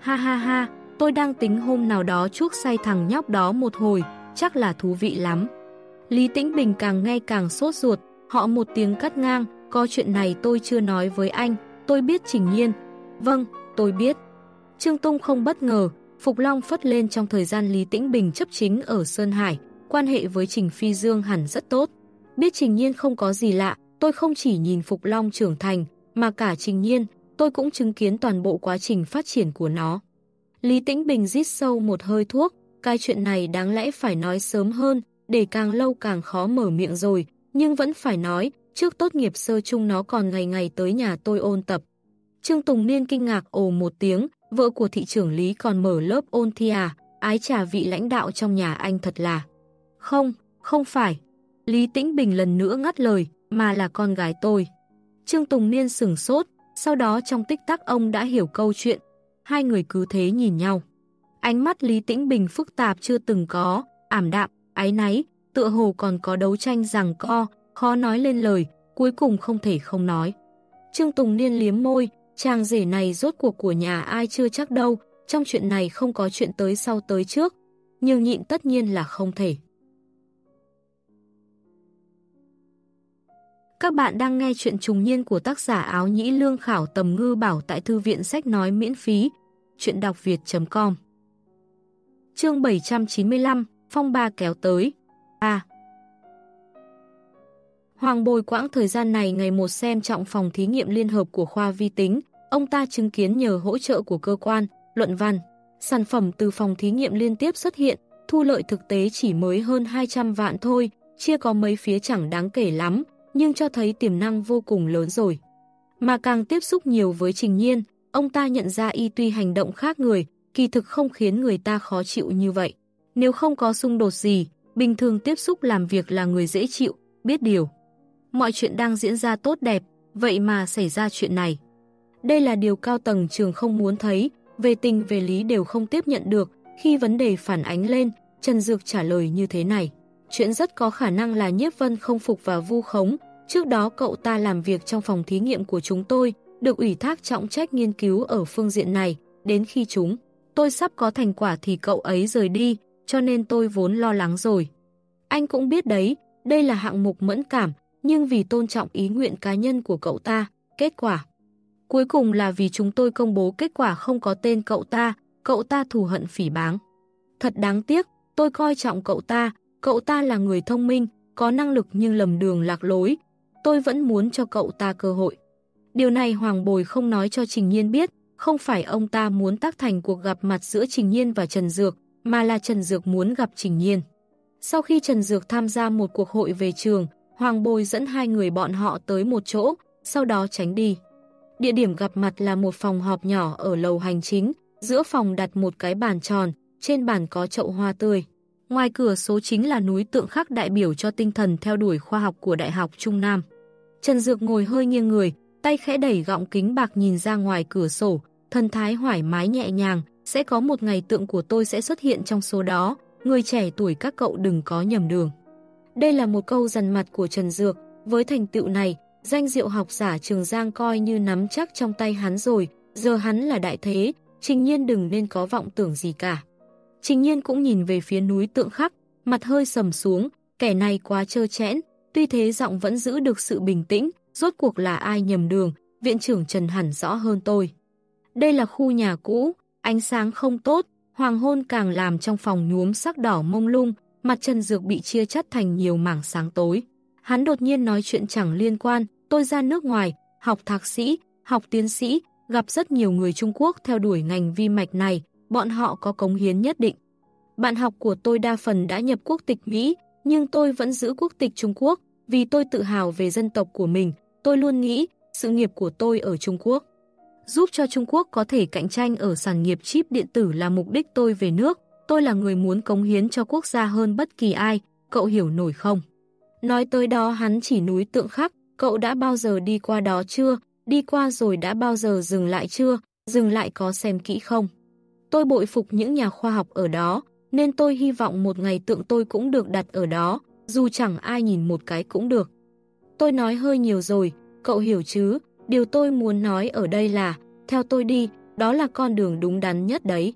Ha ha ha, tôi đang tính hôm nào đó chuốc say thằng nhóc đó một hồi, chắc là thú vị lắm. Lý Tĩnh Bình càng nghe càng sốt ruột, họ một tiếng cắt ngang, có chuyện này tôi chưa nói với anh, tôi biết Trình Nhiên. Vâng, tôi biết. Trương Tung không bất ngờ, Phục Long phất lên trong thời gian Lý Tĩnh Bình chấp chính ở Sơn Hải, quan hệ với Trình Phi Dương hẳn rất tốt. Biết Trình Nhiên không có gì lạ, tôi không chỉ nhìn Phục Long trưởng thành, mà cả Trình Nhiên, tôi cũng chứng kiến toàn bộ quá trình phát triển của nó. Lý Tĩnh Bình rít sâu một hơi thuốc, cái chuyện này đáng lẽ phải nói sớm hơn, để càng lâu càng khó mở miệng rồi, nhưng vẫn phải nói, trước tốt nghiệp sơ chung nó còn ngày ngày tới nhà tôi ôn tập. Trương Tùng Niên kinh ngạc ồ một tiếng, vợ của thị trưởng Lý còn mở lớp ôn thi à, ái trà vị lãnh đạo trong nhà anh thật là. Không, không phải. Lý Tĩnh Bình lần nữa ngắt lời, mà là con gái tôi. Trương Tùng Niên sừng sốt, sau đó trong tích tắc ông đã hiểu câu chuyện. Hai người cứ thế nhìn nhau. Ánh mắt Lý Tĩnh Bình phức tạp chưa từng có, ảm đạm, ái náy, tựa hồ còn có đấu tranh rằng co, khó nói lên lời, cuối cùng không thể không nói. Trương Tùng Niên liếm môi, chàng rể này rốt cuộc của nhà ai chưa chắc đâu, trong chuyện này không có chuyện tới sau tới trước, nhưng nhịn tất nhiên là không thể. Các bạn đang nghe chuyện trùng niên của tác giả áo nhĩ lương khảo tầm ngư bảo tại thư viện sách nói miễn phí, chuyện đọc việt.com Chương 795, Phong ba kéo tới. A. Hoàng Bồi quãng thời gian này ngày một xem trọng phòng thí nghiệm liên hợp của khoa vi tính, ông ta chứng kiến nhờ hỗ trợ của cơ quan, luận văn. Sản phẩm từ phòng thí nghiệm liên tiếp xuất hiện, thu lợi thực tế chỉ mới hơn 200 vạn thôi, chia có mấy phía chẳng đáng kể lắm, nhưng cho thấy tiềm năng vô cùng lớn rồi. Mà càng tiếp xúc nhiều với Trình Nhiên, ông ta nhận ra y tuy hành động khác người, kỳ thực không khiến người ta khó chịu như vậy. Nếu không có xung đột gì, bình thường tiếp xúc làm việc là người dễ chịu, biết điều. Mọi chuyện đang diễn ra tốt đẹp, vậy mà xảy ra chuyện này. Đây là điều cao tầng trường không muốn thấy, về tình về lý đều không tiếp nhận được. Khi vấn đề phản ánh lên, Trần Dược trả lời như thế này. Chuyện rất có khả năng là Nhiếp Vân không phục và vu khống. Trước đó cậu ta làm việc trong phòng thí nghiệm của chúng tôi, được ủy thác trọng trách nghiên cứu ở phương diện này. Đến khi chúng, tôi sắp có thành quả thì cậu ấy rời đi, cho nên tôi vốn lo lắng rồi. Anh cũng biết đấy, đây là hạng mục mẫn cảm, nhưng vì tôn trọng ý nguyện cá nhân của cậu ta, kết quả. Cuối cùng là vì chúng tôi công bố kết quả không có tên cậu ta, cậu ta thù hận phỉ báng. Thật đáng tiếc, tôi coi trọng cậu ta, cậu ta là người thông minh, có năng lực nhưng lầm đường lạc lối. Tôi vẫn muốn cho cậu ta cơ hội. Điều này Hoàng Bồi không nói cho Trình Nhiên biết, không phải ông ta muốn tác thành cuộc gặp mặt giữa Trình Nhiên và Trần Dược, mà là Trần Dược muốn gặp Trình Nhiên. Sau khi Trần Dược tham gia một cuộc hội về trường, Hoàng Bồi dẫn hai người bọn họ tới một chỗ, sau đó tránh đi. Địa điểm gặp mặt là một phòng họp nhỏ ở lầu hành chính, giữa phòng đặt một cái bàn tròn, trên bàn có chậu hoa tươi. Ngoài cửa số chính là núi tượng khắc đại biểu cho tinh thần theo đuổi khoa học của Đại học Trung Nam. Trần Dược ngồi hơi nghiêng người, tay khẽ đẩy gọng kính bạc nhìn ra ngoài cửa sổ, thân thái thoải mái nhẹ nhàng, sẽ có một ngày tượng của tôi sẽ xuất hiện trong số đó, người trẻ tuổi các cậu đừng có nhầm đường. Đây là một câu dằn mặt của Trần Dược, với thành tựu này, danh diệu học giả Trường Giang coi như nắm chắc trong tay hắn rồi, giờ hắn là đại thế, Trình Nhiên đừng nên có vọng tưởng gì cả. Trình Nhiên cũng nhìn về phía núi tượng khắc, mặt hơi sầm xuống, kẻ này quá trơ chẽn, tuy thế giọng vẫn giữ được sự bình tĩnh, rốt cuộc là ai nhầm đường, viện trưởng Trần hẳn rõ hơn tôi. Đây là khu nhà cũ, ánh sáng không tốt, hoàng hôn càng làm trong phòng nhuốm sắc đỏ mông lung, mặt Trần Dược bị chia chắt thành nhiều mảng sáng tối. Hắn đột nhiên nói chuyện chẳng liên quan, tôi ra nước ngoài, học thạc sĩ, học tiến sĩ, gặp rất nhiều người Trung Quốc theo đuổi ngành vi mạch này, bọn họ có cống hiến nhất định. Bạn học của tôi đa phần đã nhập quốc tịch Mỹ, nhưng tôi vẫn giữ quốc tịch Trung Quốc, vì tôi tự hào về dân tộc của mình, tôi luôn nghĩ sự nghiệp của tôi ở Trung Quốc. Giúp cho Trung Quốc có thể cạnh tranh ở sản nghiệp chip điện tử là mục đích tôi về nước, tôi là người muốn cống hiến cho quốc gia hơn bất kỳ ai, cậu hiểu nổi không? Nói tới đó hắn chỉ núi tượng khắc, cậu đã bao giờ đi qua đó chưa? đi qua rồi đã bao giờ dừng lại chưa, dừng lại có xem kỹ không. Tôi bội phục những nhà khoa học ở đó, nên tôi hy vọng một ngày tượng tôi cũng được đặt ở đó, dù chẳng ai nhìn một cái cũng được. Tôi nói hơi nhiều rồi, cậu hiểu chứ, điều tôi muốn nói ở đây là, theo tôi đi, đó là con đường đúng đắn nhất đấy.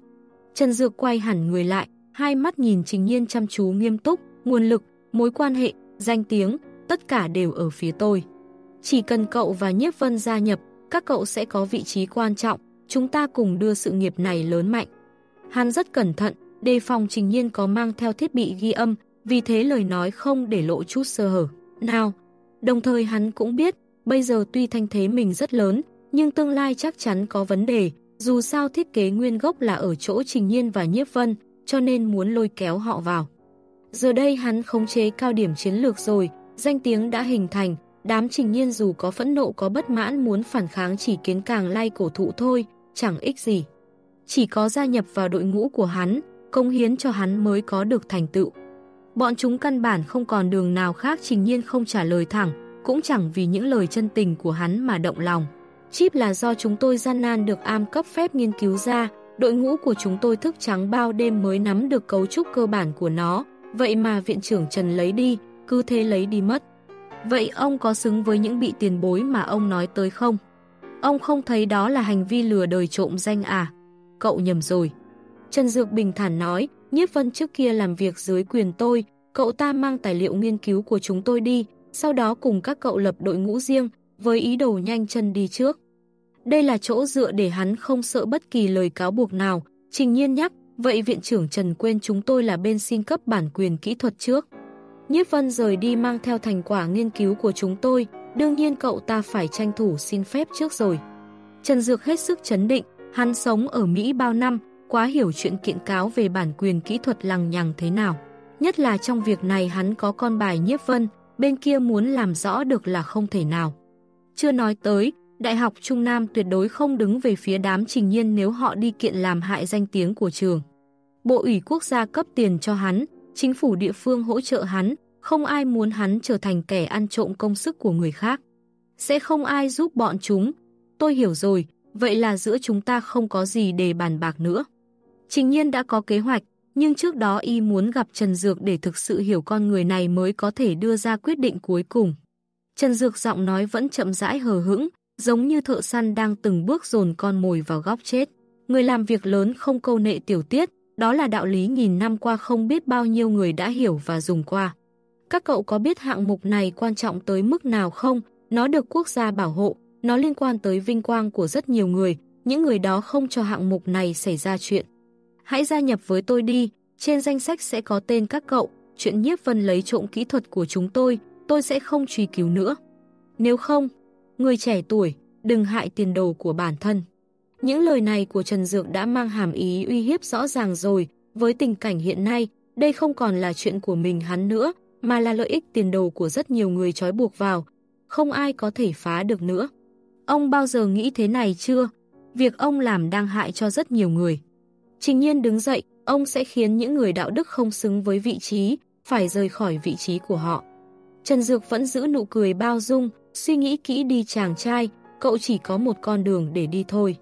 Trần Dược quay hẳn người lại, hai mắt nhìn Trình Nhiên chăm chú nghiêm túc, nguồn lực, mối quan hệ, danh tiếng, tất cả đều ở phía tôi. Chỉ cần cậu và Nhiếp Vân gia nhập, các cậu sẽ có vị trí quan trọng, chúng ta cùng đưa sự nghiệp này lớn mạnh. Hắn rất cẩn thận, đề phòng Trình Nhiên có mang theo thiết bị ghi âm, vì thế lời nói không để lộ chút sơ hở. Nào, đồng thời hắn cũng biết, bây giờ tuy thanh thế mình rất lớn, nhưng tương lai chắc chắn có vấn đề, dù sao thiết kế nguyên gốc là ở chỗ Trình Nhiên và Nhiếp Vân, cho nên muốn lôi kéo họ vào. Giờ đây hắn khống chế cao điểm chiến lược rồi, danh tiếng đã hình thành, đám Trình Nhiên dù có phẫn nộ có bất mãn muốn phản kháng chỉ kiến càng lay cổ thụ thôi, chẳng ích gì. Chỉ có gia nhập vào đội ngũ của hắn, công hiến cho hắn mới có được thành tựu. Bọn chúng căn bản không còn đường nào khác Trình Nhiên không trả lời thẳng, cũng chẳng vì những lời chân tình của hắn mà động lòng. Chip là do chúng tôi gian nan được am cấp phép nghiên cứu ra, đội ngũ của chúng tôi thức trắng bao đêm mới nắm được cấu trúc cơ bản của nó, vậy mà viện trưởng Trần lấy đi, cứ thế lấy đi mất. Vậy ông có xứng với những bị tiền bối mà ông nói tới không? Ông không thấy đó là hành vi lừa đời trộm danh à? Cậu nhầm rồi. Trần Dược bình thản nói, Nhiếp Vân trước kia làm việc dưới quyền tôi, cậu ta mang tài liệu nghiên cứu của chúng tôi đi, sau đó cùng các cậu lập đội ngũ riêng, với ý đồ nhanh chân đi trước. Đây là chỗ dựa để hắn không sợ bất kỳ lời cáo buộc nào, trình nhiên nhắc, vậy viện trưởng Trần quên chúng tôi là bên xin cấp bản quyền kỹ thuật trước. Nhiếp Vân rời đi mang theo thành quả nghiên cứu của chúng tôi, đương nhiên cậu ta phải tranh thủ xin phép trước rồi. Trần Dược hết sức chấn định, hắn sống ở Mỹ bao năm, quá hiểu chuyện kiện cáo về bản quyền kỹ thuật lằng nhằng thế nào. Nhất là trong việc này hắn có con bài nhiếp vân, bên kia muốn làm rõ được là không thể nào. Chưa nói tới, Đại học Trung Nam tuyệt đối không đứng về phía đám trình nhiên nếu họ đi kiện làm hại danh tiếng của trường. Bộ ủy quốc gia cấp tiền cho hắn, chính phủ địa phương hỗ trợ hắn, không ai muốn hắn trở thành kẻ ăn trộm công sức của người khác. Sẽ không ai giúp bọn chúng. Tôi hiểu rồi, vậy là giữa chúng ta không có gì để bàn bạc nữa. Trình nhiên đã có kế hoạch, nhưng trước đó y muốn gặp Trần Dược để thực sự hiểu con người này mới có thể đưa ra quyết định cuối cùng. Trần Dược giọng nói vẫn chậm rãi hờ hững, giống như thợ săn đang từng bước dồn con mồi vào góc chết. Người làm việc lớn không câu nệ tiểu tiết, đó là đạo lý nghìn năm qua không biết bao nhiêu người đã hiểu và dùng qua. Các cậu có biết hạng mục này quan trọng tới mức nào không? Nó được quốc gia bảo hộ, nó liên quan tới vinh quang của rất nhiều người, những người đó không cho hạng mục này xảy ra chuyện. Hãy gia nhập với tôi đi, trên danh sách sẽ có tên các cậu, chuyện nhiếp vân lấy trộm kỹ thuật của chúng tôi, tôi sẽ không truy cứu nữa. Nếu không, người trẻ tuổi, đừng hại tiền đồ của bản thân. Những lời này của Trần Dược đã mang hàm ý uy hiếp rõ ràng rồi, với tình cảnh hiện nay, đây không còn là chuyện của mình hắn nữa, mà là lợi ích tiền đồ của rất nhiều người trói buộc vào, không ai có thể phá được nữa. Ông bao giờ nghĩ thế này chưa? Việc ông làm đang hại cho rất nhiều người. Trình nhiên đứng dậy, ông sẽ khiến những người đạo đức không xứng với vị trí, phải rời khỏi vị trí của họ. Trần Dược vẫn giữ nụ cười bao dung, suy nghĩ kỹ đi chàng trai, cậu chỉ có một con đường để đi thôi.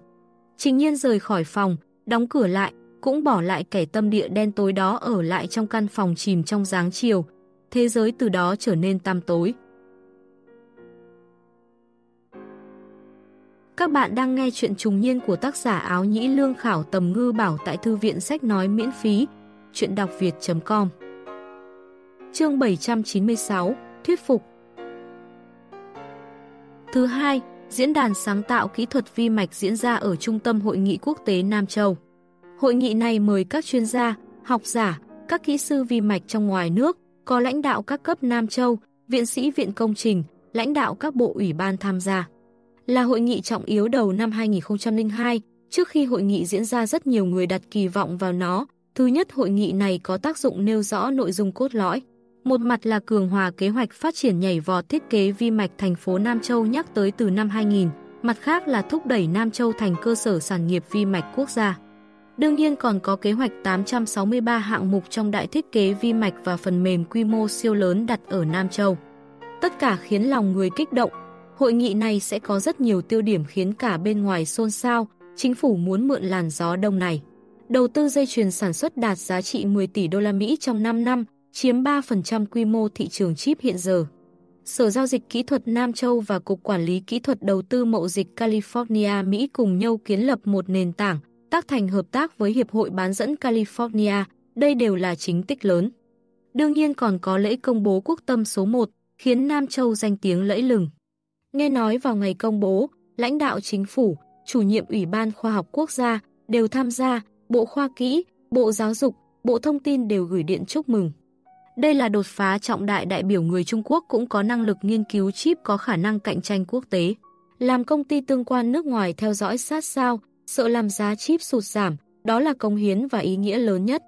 Trình nhiên rời khỏi phòng, đóng cửa lại, cũng bỏ lại kẻ tâm địa đen tối đó ở lại trong căn phòng chìm trong dáng chiều. Thế giới từ đó trở nên tăm tối. Các bạn đang nghe chuyện trùng niên của tác giả áo nhĩ lương khảo tầm ngư bảo tại thư viện sách nói miễn phí. Chuyện đọc việt.com Chương 796 Thuyết phục Thứ hai, diễn đàn sáng tạo kỹ thuật vi mạch diễn ra ở Trung tâm Hội nghị Quốc tế Nam Châu. Hội nghị này mời các chuyên gia, học giả, các kỹ sư vi mạch trong ngoài nước, có lãnh đạo các cấp Nam Châu, viện sĩ viện công trình, lãnh đạo các bộ ủy ban tham gia là hội nghị trọng yếu đầu năm 2002. Trước khi hội nghị diễn ra rất nhiều người đặt kỳ vọng vào nó. Thứ nhất hội nghị này có tác dụng nêu rõ nội dung cốt lõi. Một mặt là cường hòa kế hoạch phát triển nhảy vọt thiết kế vi mạch thành phố Nam Châu nhắc tới từ năm 2000, mặt khác là thúc đẩy Nam Châu thành cơ sở sản nghiệp vi mạch quốc gia. Đương nhiên còn có kế hoạch 863 hạng mục trong đại thiết kế vi mạch và phần mềm quy mô siêu lớn đặt ở Nam Châu. Tất cả khiến lòng người kích động, Hội nghị này sẽ có rất nhiều tiêu điểm khiến cả bên ngoài xôn xao, chính phủ muốn mượn làn gió đông này. Đầu tư dây chuyền sản xuất đạt giá trị 10 tỷ đô la Mỹ trong 5 năm, chiếm 3% quy mô thị trường chip hiện giờ. Sở Giao dịch Kỹ thuật Nam Châu và Cục Quản lý Kỹ thuật Đầu tư Mậu dịch California Mỹ cùng nhau kiến lập một nền tảng, tác thành hợp tác với Hiệp hội Bán dẫn California, đây đều là chính tích lớn. Đương nhiên còn có lễ công bố quốc tâm số 1, khiến Nam Châu danh tiếng lẫy lừng. Nghe nói vào ngày công bố, lãnh đạo chính phủ, chủ nhiệm Ủy ban Khoa học Quốc gia đều tham gia, Bộ Khoa Kỹ, Bộ Giáo dục, Bộ Thông tin đều gửi điện chúc mừng. Đây là đột phá trọng đại đại biểu người Trung Quốc cũng có năng lực nghiên cứu chip có khả năng cạnh tranh quốc tế. Làm công ty tương quan nước ngoài theo dõi sát sao, sợ làm giá chip sụt giảm, đó là công hiến và ý nghĩa lớn nhất.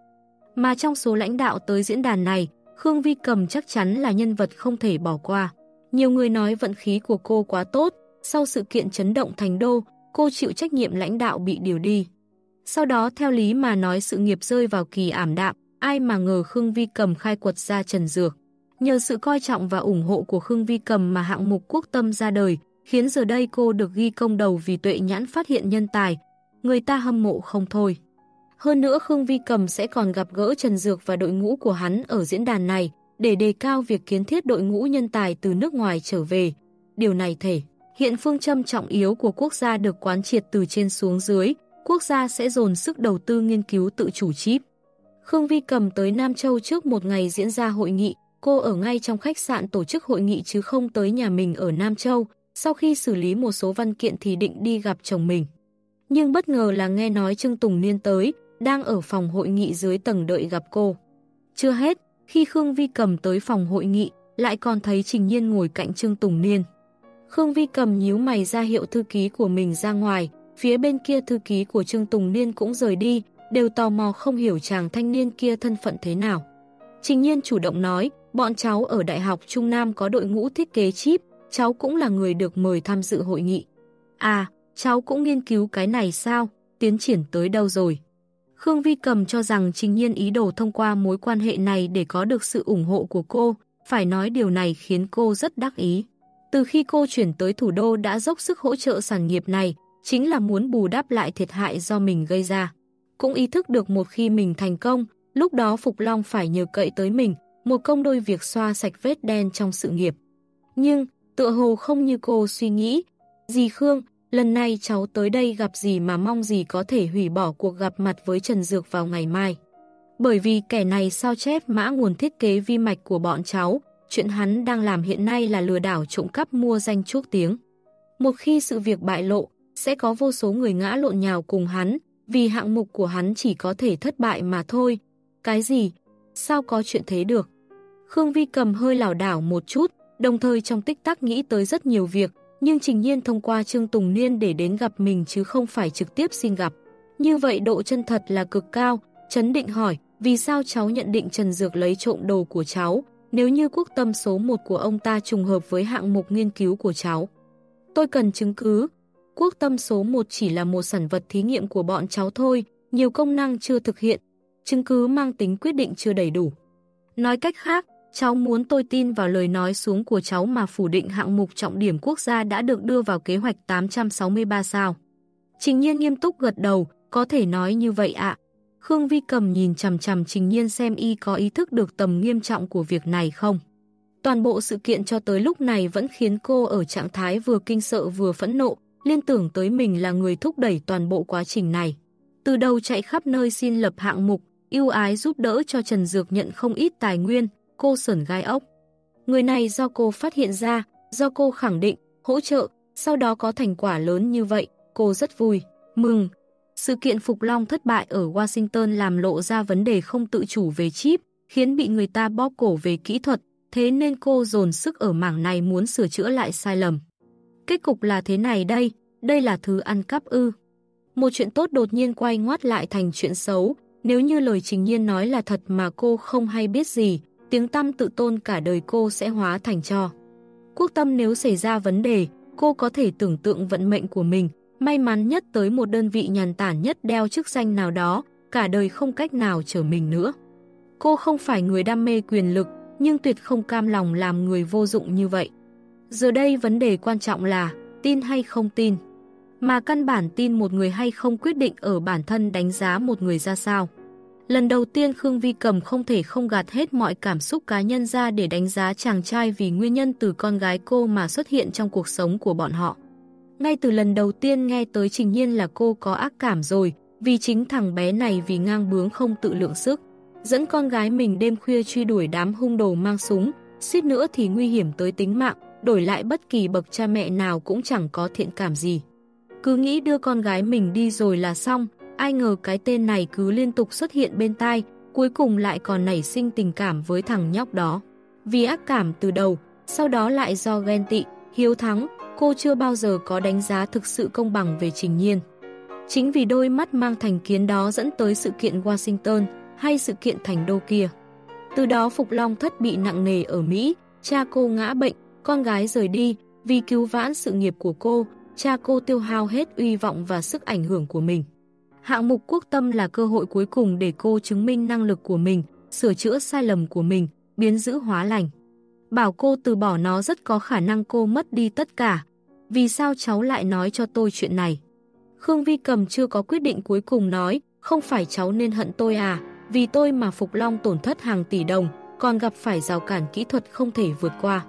Mà trong số lãnh đạo tới diễn đàn này, Khương Vi Cầm chắc chắn là nhân vật không thể bỏ qua. Nhiều người nói vận khí của cô quá tốt, sau sự kiện chấn động thành đô, cô chịu trách nhiệm lãnh đạo bị điều đi. Sau đó theo lý mà nói sự nghiệp rơi vào kỳ ảm đạm, ai mà ngờ Khương Vi Cầm khai quật ra Trần Dược. Nhờ sự coi trọng và ủng hộ của Khương Vi Cầm mà hạng mục quốc tâm ra đời, khiến giờ đây cô được ghi công đầu vì tuệ nhãn phát hiện nhân tài. Người ta hâm mộ không thôi. Hơn nữa Khương Vi Cầm sẽ còn gặp gỡ Trần Dược và đội ngũ của hắn ở diễn đàn này để đề cao việc kiến thiết đội ngũ nhân tài từ nước ngoài trở về. Điều này thể hiện phương châm trọng yếu của quốc gia được quán triệt từ trên xuống dưới, quốc gia sẽ dồn sức đầu tư nghiên cứu tự chủ chip. Khương Vi cầm tới Nam Châu trước một ngày diễn ra hội nghị, cô ở ngay trong khách sạn tổ chức hội nghị chứ không tới nhà mình ở Nam Châu, sau khi xử lý một số văn kiện thì định đi gặp chồng mình. Nhưng bất ngờ là nghe nói Trương Tùng Niên tới, đang ở phòng hội nghị dưới tầng đợi gặp cô. Chưa hết, khi Khương Vi cầm tới phòng hội nghị, lại còn thấy Trình Nhiên ngồi cạnh Trương Tùng Niên. Khương Vi cầm nhíu mày ra hiệu thư ký của mình ra ngoài, phía bên kia thư ký của Trương Tùng Niên cũng rời đi, đều tò mò không hiểu chàng thanh niên kia thân phận thế nào. Trình nhiên chủ động nói, bọn cháu ở Đại học Trung Nam có đội ngũ thiết kế chip, cháu cũng là người được mời tham dự hội nghị. À, cháu cũng nghiên cứu cái này sao, tiến triển tới đâu rồi? Khương Vi Cầm cho rằng Trình Nhiên ý đồ thông qua mối quan hệ này để có được sự ủng hộ của cô, phải nói điều này khiến cô rất đắc ý. Từ khi cô chuyển tới thủ đô đã dốc sức hỗ trợ sản nghiệp này, chính là muốn bù đắp lại thiệt hại do mình gây ra cũng ý thức được một khi mình thành công, lúc đó Phục Long phải nhờ cậy tới mình, một công đôi việc xoa sạch vết đen trong sự nghiệp. Nhưng, tựa hồ không như cô suy nghĩ. Dì Khương, lần này cháu tới đây gặp gì mà mong gì có thể hủy bỏ cuộc gặp mặt với Trần Dược vào ngày mai. Bởi vì kẻ này sao chép mã nguồn thiết kế vi mạch của bọn cháu, chuyện hắn đang làm hiện nay là lừa đảo trộm cắp mua danh chuốc tiếng. Một khi sự việc bại lộ, sẽ có vô số người ngã lộn nhào cùng hắn, vì hạng mục của hắn chỉ có thể thất bại mà thôi. Cái gì? Sao có chuyện thế được? Khương Vi cầm hơi lảo đảo một chút, đồng thời trong tích tắc nghĩ tới rất nhiều việc, nhưng Trình Nhiên thông qua Trương Tùng Niên để đến gặp mình chứ không phải trực tiếp xin gặp. Như vậy độ chân thật là cực cao, Trấn Định hỏi, vì sao cháu nhận định Trần Dược lấy trộm đồ của cháu, nếu như quốc tâm số 1 của ông ta trùng hợp với hạng mục nghiên cứu của cháu. Tôi cần chứng cứ, quốc tâm số 1 chỉ là một sản vật thí nghiệm của bọn cháu thôi, nhiều công năng chưa thực hiện, chứng cứ mang tính quyết định chưa đầy đủ. Nói cách khác, cháu muốn tôi tin vào lời nói xuống của cháu mà phủ định hạng mục trọng điểm quốc gia đã được đưa vào kế hoạch 863 sao. Trình nhiên nghiêm túc gật đầu, có thể nói như vậy ạ. Khương Vi Cầm nhìn chằm chằm Trình Nhiên xem y có ý thức được tầm nghiêm trọng của việc này không. Toàn bộ sự kiện cho tới lúc này vẫn khiến cô ở trạng thái vừa kinh sợ vừa phẫn nộ, liên tưởng tới mình là người thúc đẩy toàn bộ quá trình này. Từ đầu chạy khắp nơi xin lập hạng mục, yêu ái giúp đỡ cho Trần Dược nhận không ít tài nguyên, cô sởn gai ốc. Người này do cô phát hiện ra, do cô khẳng định, hỗ trợ, sau đó có thành quả lớn như vậy, cô rất vui, mừng. Sự kiện Phục Long thất bại ở Washington làm lộ ra vấn đề không tự chủ về chip, khiến bị người ta bóp cổ về kỹ thuật, thế nên cô dồn sức ở mảng này muốn sửa chữa lại sai lầm. Kết cục là thế này đây, đây là thứ ăn cắp ư. Một chuyện tốt đột nhiên quay ngoắt lại thành chuyện xấu, nếu như lời Trình Nhiên nói là thật mà cô không hay biết gì, tiếng tâm tự tôn cả đời cô sẽ hóa thành cho. Quốc tâm nếu xảy ra vấn đề, cô có thể tưởng tượng vận mệnh của mình, may mắn nhất tới một đơn vị nhàn tản nhất đeo chức danh nào đó, cả đời không cách nào trở mình nữa. Cô không phải người đam mê quyền lực, nhưng tuyệt không cam lòng làm người vô dụng như vậy. Giờ đây vấn đề quan trọng là tin hay không tin. Mà căn bản tin một người hay không quyết định ở bản thân đánh giá một người ra sao. Lần đầu tiên Khương Vi Cầm không thể không gạt hết mọi cảm xúc cá nhân ra để đánh giá chàng trai vì nguyên nhân từ con gái cô mà xuất hiện trong cuộc sống của bọn họ. Ngay từ lần đầu tiên nghe tới Trình Nhiên là cô có ác cảm rồi, vì chính thằng bé này vì ngang bướng không tự lượng sức. Dẫn con gái mình đêm khuya truy đuổi đám hung đồ mang súng, suýt nữa thì nguy hiểm tới tính mạng, đổi lại bất kỳ bậc cha mẹ nào cũng chẳng có thiện cảm gì. Cứ nghĩ đưa con gái mình đi rồi là xong, ai ngờ cái tên này cứ liên tục xuất hiện bên tai, cuối cùng lại còn nảy sinh tình cảm với thằng nhóc đó. Vì ác cảm từ đầu, sau đó lại do ghen tị, hiếu thắng, cô chưa bao giờ có đánh giá thực sự công bằng về Trình Nhiên. Chính vì đôi mắt mang thành kiến đó dẫn tới sự kiện Washington hay sự kiện thành đô kia. Từ đó Phục Long thất bị nặng nề ở Mỹ, cha cô ngã bệnh, con gái rời đi, vì cứu vãn sự nghiệp của cô, cha cô tiêu hao hết uy vọng và sức ảnh hưởng của mình. Hạng mục quốc tâm là cơ hội cuối cùng để cô chứng minh năng lực của mình, sửa chữa sai lầm của mình, biến giữ hóa lành. Bảo cô từ bỏ nó rất có khả năng cô mất đi tất cả. Vì sao cháu lại nói cho tôi chuyện này? Khương Vi Cầm chưa có quyết định cuối cùng nói, không phải cháu nên hận tôi à, vì tôi mà Phục Long tổn thất hàng tỷ đồng, còn gặp phải rào cản kỹ thuật không thể vượt qua.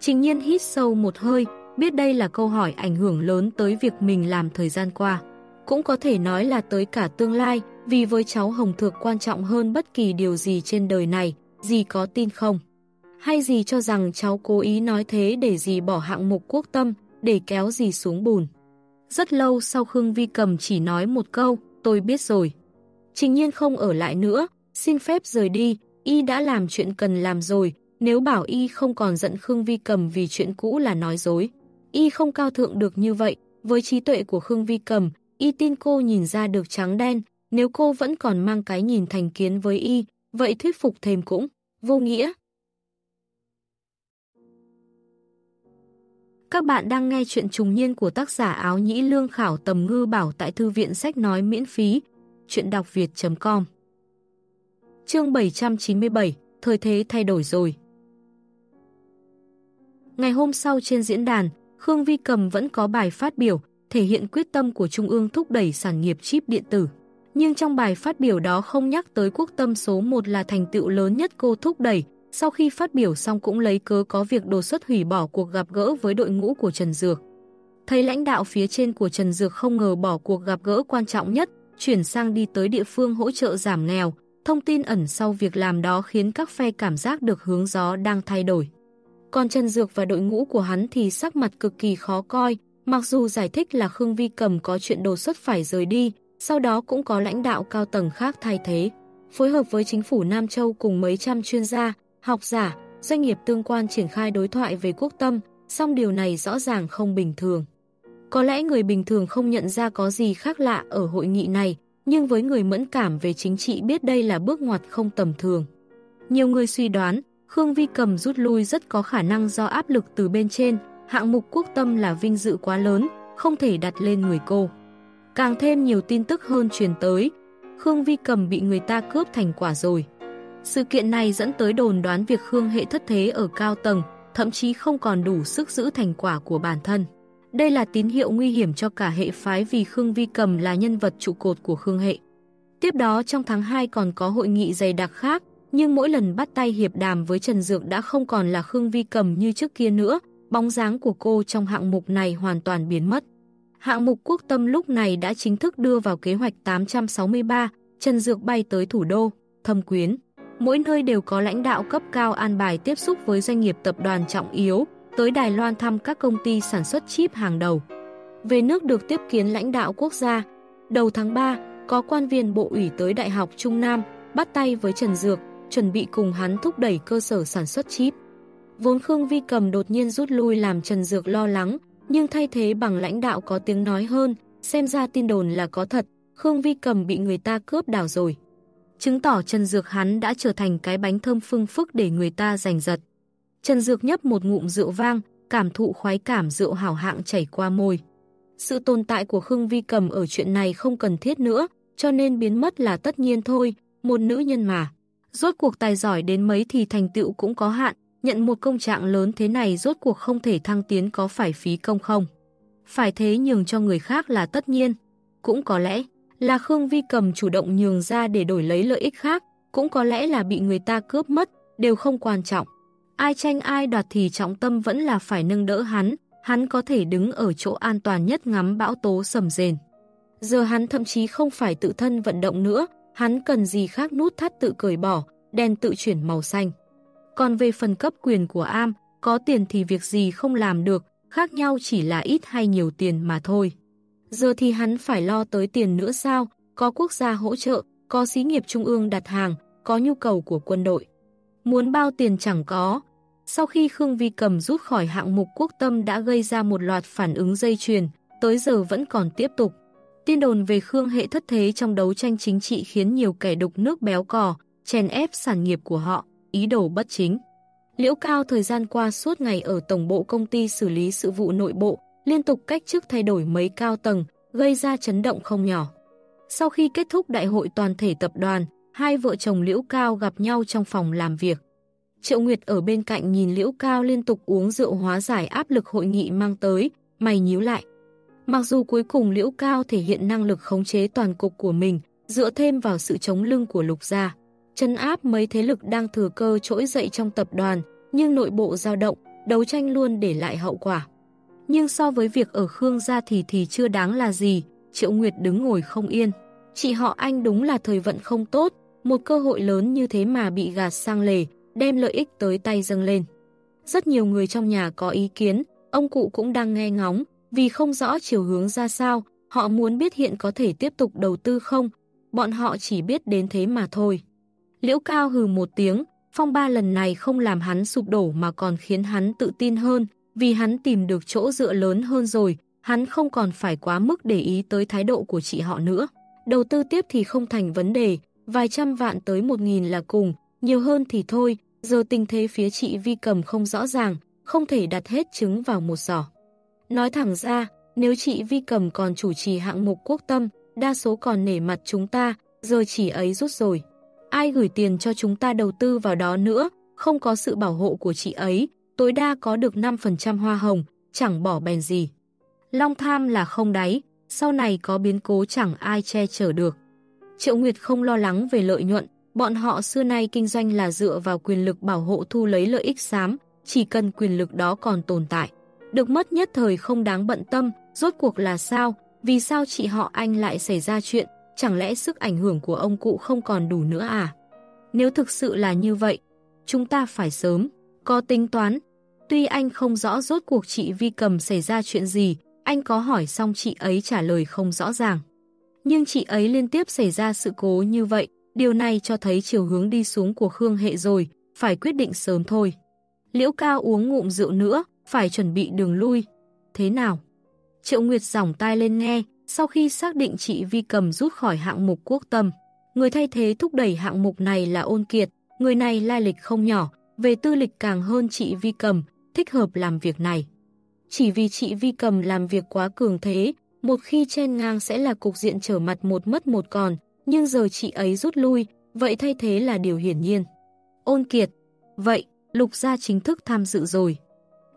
Trình nhiên hít sâu một hơi, biết đây là câu hỏi ảnh hưởng lớn tới việc mình làm thời gian qua. Cũng có thể nói là tới cả tương lai, vì với cháu Hồng Thược quan trọng hơn bất kỳ điều gì trên đời này, gì có tin không? Hay gì cho rằng cháu cố ý nói thế để gì bỏ hạng mục quốc tâm, để kéo gì xuống bùn? Rất lâu sau Khương Vi Cầm chỉ nói một câu, tôi biết rồi. Trình nhiên không ở lại nữa, xin phép rời đi, y đã làm chuyện cần làm rồi, nếu bảo y không còn giận Khương Vi Cầm vì chuyện cũ là nói dối. Y không cao thượng được như vậy, với trí tuệ của Khương Vi Cầm, y tin cô nhìn ra được trắng đen, nếu cô vẫn còn mang cái nhìn thành kiến với y, vậy thuyết phục thêm cũng vô nghĩa. Các bạn đang nghe chuyện trùng niên của tác giả áo nhĩ lương khảo tầm ngư bảo tại thư viện sách nói miễn phí, chuyện đọc việt.com Chương 797, Thời thế thay đổi rồi Ngày hôm sau trên diễn đàn, Khương Vi Cầm vẫn có bài phát biểu, thể hiện quyết tâm của Trung ương thúc đẩy sản nghiệp chip điện tử. Nhưng trong bài phát biểu đó không nhắc tới quốc tâm số 1 là thành tựu lớn nhất cô thúc đẩy, sau khi phát biểu xong cũng lấy cớ có việc đồ xuất hủy bỏ cuộc gặp gỡ với đội ngũ của Trần Dược. Thấy lãnh đạo phía trên của Trần Dược không ngờ bỏ cuộc gặp gỡ quan trọng nhất, chuyển sang đi tới địa phương hỗ trợ giảm nghèo, thông tin ẩn sau việc làm đó khiến các phe cảm giác được hướng gió đang thay đổi. Còn Trần Dược và đội ngũ của hắn thì sắc mặt cực kỳ khó coi, mặc dù giải thích là Khương Vi Cầm có chuyện đột xuất phải rời đi, sau đó cũng có lãnh đạo cao tầng khác thay thế. Phối hợp với chính phủ Nam Châu cùng mấy trăm chuyên gia, học giả, doanh nghiệp tương quan triển khai đối thoại về quốc tâm, song điều này rõ ràng không bình thường. Có lẽ người bình thường không nhận ra có gì khác lạ ở hội nghị này, nhưng với người mẫn cảm về chính trị biết đây là bước ngoặt không tầm thường. Nhiều người suy đoán, Khương Vi Cầm rút lui rất có khả năng do áp lực từ bên trên, hạng mục quốc tâm là vinh dự quá lớn, không thể đặt lên người cô. Càng thêm nhiều tin tức hơn truyền tới, Khương Vi Cầm bị người ta cướp thành quả rồi. Sự kiện này dẫn tới đồn đoán việc Khương hệ thất thế ở cao tầng, thậm chí không còn đủ sức giữ thành quả của bản thân. Đây là tín hiệu nguy hiểm cho cả hệ phái vì Khương Vi Cầm là nhân vật trụ cột của Khương hệ. Tiếp đó trong tháng 2 còn có hội nghị dày đặc khác, nhưng mỗi lần bắt tay hiệp đàm với Trần Dược đã không còn là Khương Vi Cầm như trước kia nữa, bóng dáng của cô trong hạng mục này hoàn toàn biến mất. Hạng mục quốc tâm lúc này đã chính thức đưa vào kế hoạch 863, Trần Dược bay tới thủ đô, thâm quyến. Mỗi nơi đều có lãnh đạo cấp cao an bài tiếp xúc với doanh nghiệp tập đoàn trọng yếu, tới Đài Loan thăm các công ty sản xuất chip hàng đầu. Về nước được tiếp kiến lãnh đạo quốc gia, đầu tháng 3, có quan viên bộ ủy tới Đại học Trung Nam, bắt tay với Trần Dược, chuẩn bị cùng hắn thúc đẩy cơ sở sản xuất chip. Vốn Khương Vi Cầm đột nhiên rút lui làm Trần Dược lo lắng, nhưng thay thế bằng lãnh đạo có tiếng nói hơn, xem ra tin đồn là có thật, Khương Vi Cầm bị người ta cướp đảo rồi. Chứng tỏ Trần Dược hắn đã trở thành cái bánh thơm phương phức để người ta giành giật. Trần Dược nhấp một ngụm rượu vang, cảm thụ khoái cảm rượu hảo hạng chảy qua môi. Sự tồn tại của Khương Vi Cầm ở chuyện này không cần thiết nữa, cho nên biến mất là tất nhiên thôi, một nữ nhân mà. Rốt cuộc tài giỏi đến mấy thì thành tựu cũng có hạn, Nhận một công trạng lớn thế này rốt cuộc không thể thăng tiến có phải phí công không? Phải thế nhường cho người khác là tất nhiên. Cũng có lẽ là Khương Vi Cầm chủ động nhường ra để đổi lấy lợi ích khác, cũng có lẽ là bị người ta cướp mất, đều không quan trọng. Ai tranh ai đoạt thì trọng tâm vẫn là phải nâng đỡ hắn, hắn có thể đứng ở chỗ an toàn nhất ngắm bão tố sầm rền. Giờ hắn thậm chí không phải tự thân vận động nữa, hắn cần gì khác nút thắt tự cởi bỏ, đèn tự chuyển màu xanh. Còn về phần cấp quyền của am, có tiền thì việc gì không làm được, khác nhau chỉ là ít hay nhiều tiền mà thôi. Giờ thì hắn phải lo tới tiền nữa sao, có quốc gia hỗ trợ, có xí nghiệp trung ương đặt hàng, có nhu cầu của quân đội. Muốn bao tiền chẳng có. Sau khi Khương Vi Cầm rút khỏi hạng mục quốc tâm đã gây ra một loạt phản ứng dây chuyền, tới giờ vẫn còn tiếp tục. Tin đồn về Khương hệ thất thế trong đấu tranh chính trị khiến nhiều kẻ đục nước béo cò, chèn ép sản nghiệp của họ, ý đồ bất chính. Liễu Cao thời gian qua suốt ngày ở tổng bộ công ty xử lý sự vụ nội bộ, liên tục cách chức thay đổi mấy cao tầng, gây ra chấn động không nhỏ. Sau khi kết thúc đại hội toàn thể tập đoàn, hai vợ chồng Liễu Cao gặp nhau trong phòng làm việc. Triệu Nguyệt ở bên cạnh nhìn Liễu Cao liên tục uống rượu hóa giải áp lực hội nghị mang tới, mày nhíu lại. Mặc dù cuối cùng Liễu Cao thể hiện năng lực khống chế toàn cục của mình, dựa thêm vào sự chống lưng của Lục Gia, chân áp mấy thế lực đang thừa cơ trỗi dậy trong tập đoàn, nhưng nội bộ dao động, đấu tranh luôn để lại hậu quả. Nhưng so với việc ở Khương Gia thì thì chưa đáng là gì, Triệu Nguyệt đứng ngồi không yên. Chị họ anh đúng là thời vận không tốt, một cơ hội lớn như thế mà bị gạt sang lề, đem lợi ích tới tay dâng lên. Rất nhiều người trong nhà có ý kiến, ông cụ cũng đang nghe ngóng, vì không rõ chiều hướng ra sao, họ muốn biết hiện có thể tiếp tục đầu tư không, bọn họ chỉ biết đến thế mà thôi. Liễu Cao hừ một tiếng, phong ba lần này không làm hắn sụp đổ mà còn khiến hắn tự tin hơn, vì hắn tìm được chỗ dựa lớn hơn rồi, hắn không còn phải quá mức để ý tới thái độ của chị họ nữa. Đầu tư tiếp thì không thành vấn đề, vài trăm vạn tới một nghìn là cùng, nhiều hơn thì thôi, giờ tình thế phía chị Vi Cầm không rõ ràng, không thể đặt hết trứng vào một giỏ. Nói thẳng ra, nếu chị Vi Cầm còn chủ trì hạng mục quốc tâm, đa số còn nể mặt chúng ta, giờ chỉ ấy rút rồi. Ai gửi tiền cho chúng ta đầu tư vào đó nữa, không có sự bảo hộ của chị ấy, tối đa có được 5% hoa hồng, chẳng bỏ bèn gì. Long tham là không đáy, sau này có biến cố chẳng ai che chở được. Triệu Nguyệt không lo lắng về lợi nhuận, bọn họ xưa nay kinh doanh là dựa vào quyền lực bảo hộ thu lấy lợi ích xám, chỉ cần quyền lực đó còn tồn tại. Được mất nhất thời không đáng bận tâm, rốt cuộc là sao, vì sao chị họ anh lại xảy ra chuyện, chẳng lẽ sức ảnh hưởng của ông cụ không còn đủ nữa à? Nếu thực sự là như vậy, chúng ta phải sớm, có tính toán. Tuy anh không rõ rốt cuộc chị Vi Cầm xảy ra chuyện gì, anh có hỏi xong chị ấy trả lời không rõ ràng. Nhưng chị ấy liên tiếp xảy ra sự cố như vậy, điều này cho thấy chiều hướng đi xuống của Khương Hệ rồi, phải quyết định sớm thôi. Liễu Cao uống ngụm rượu nữa, phải chuẩn bị đường lui. Thế nào? Triệu Nguyệt giỏng tai lên nghe, sau khi xác định chị Vi Cầm rút khỏi hạng mục quốc tâm. Người thay thế thúc đẩy hạng mục này là ôn kiệt, người này lai lịch không nhỏ, về tư lịch càng hơn chị Vi Cầm, thích hợp làm việc này. Chỉ vì chị Vi Cầm làm việc quá cường thế, một khi chen ngang sẽ là cục diện trở mặt một mất một còn, nhưng giờ chị ấy rút lui, vậy thay thế là điều hiển nhiên. Ôn kiệt, vậy, Lục Gia chính thức tham dự rồi.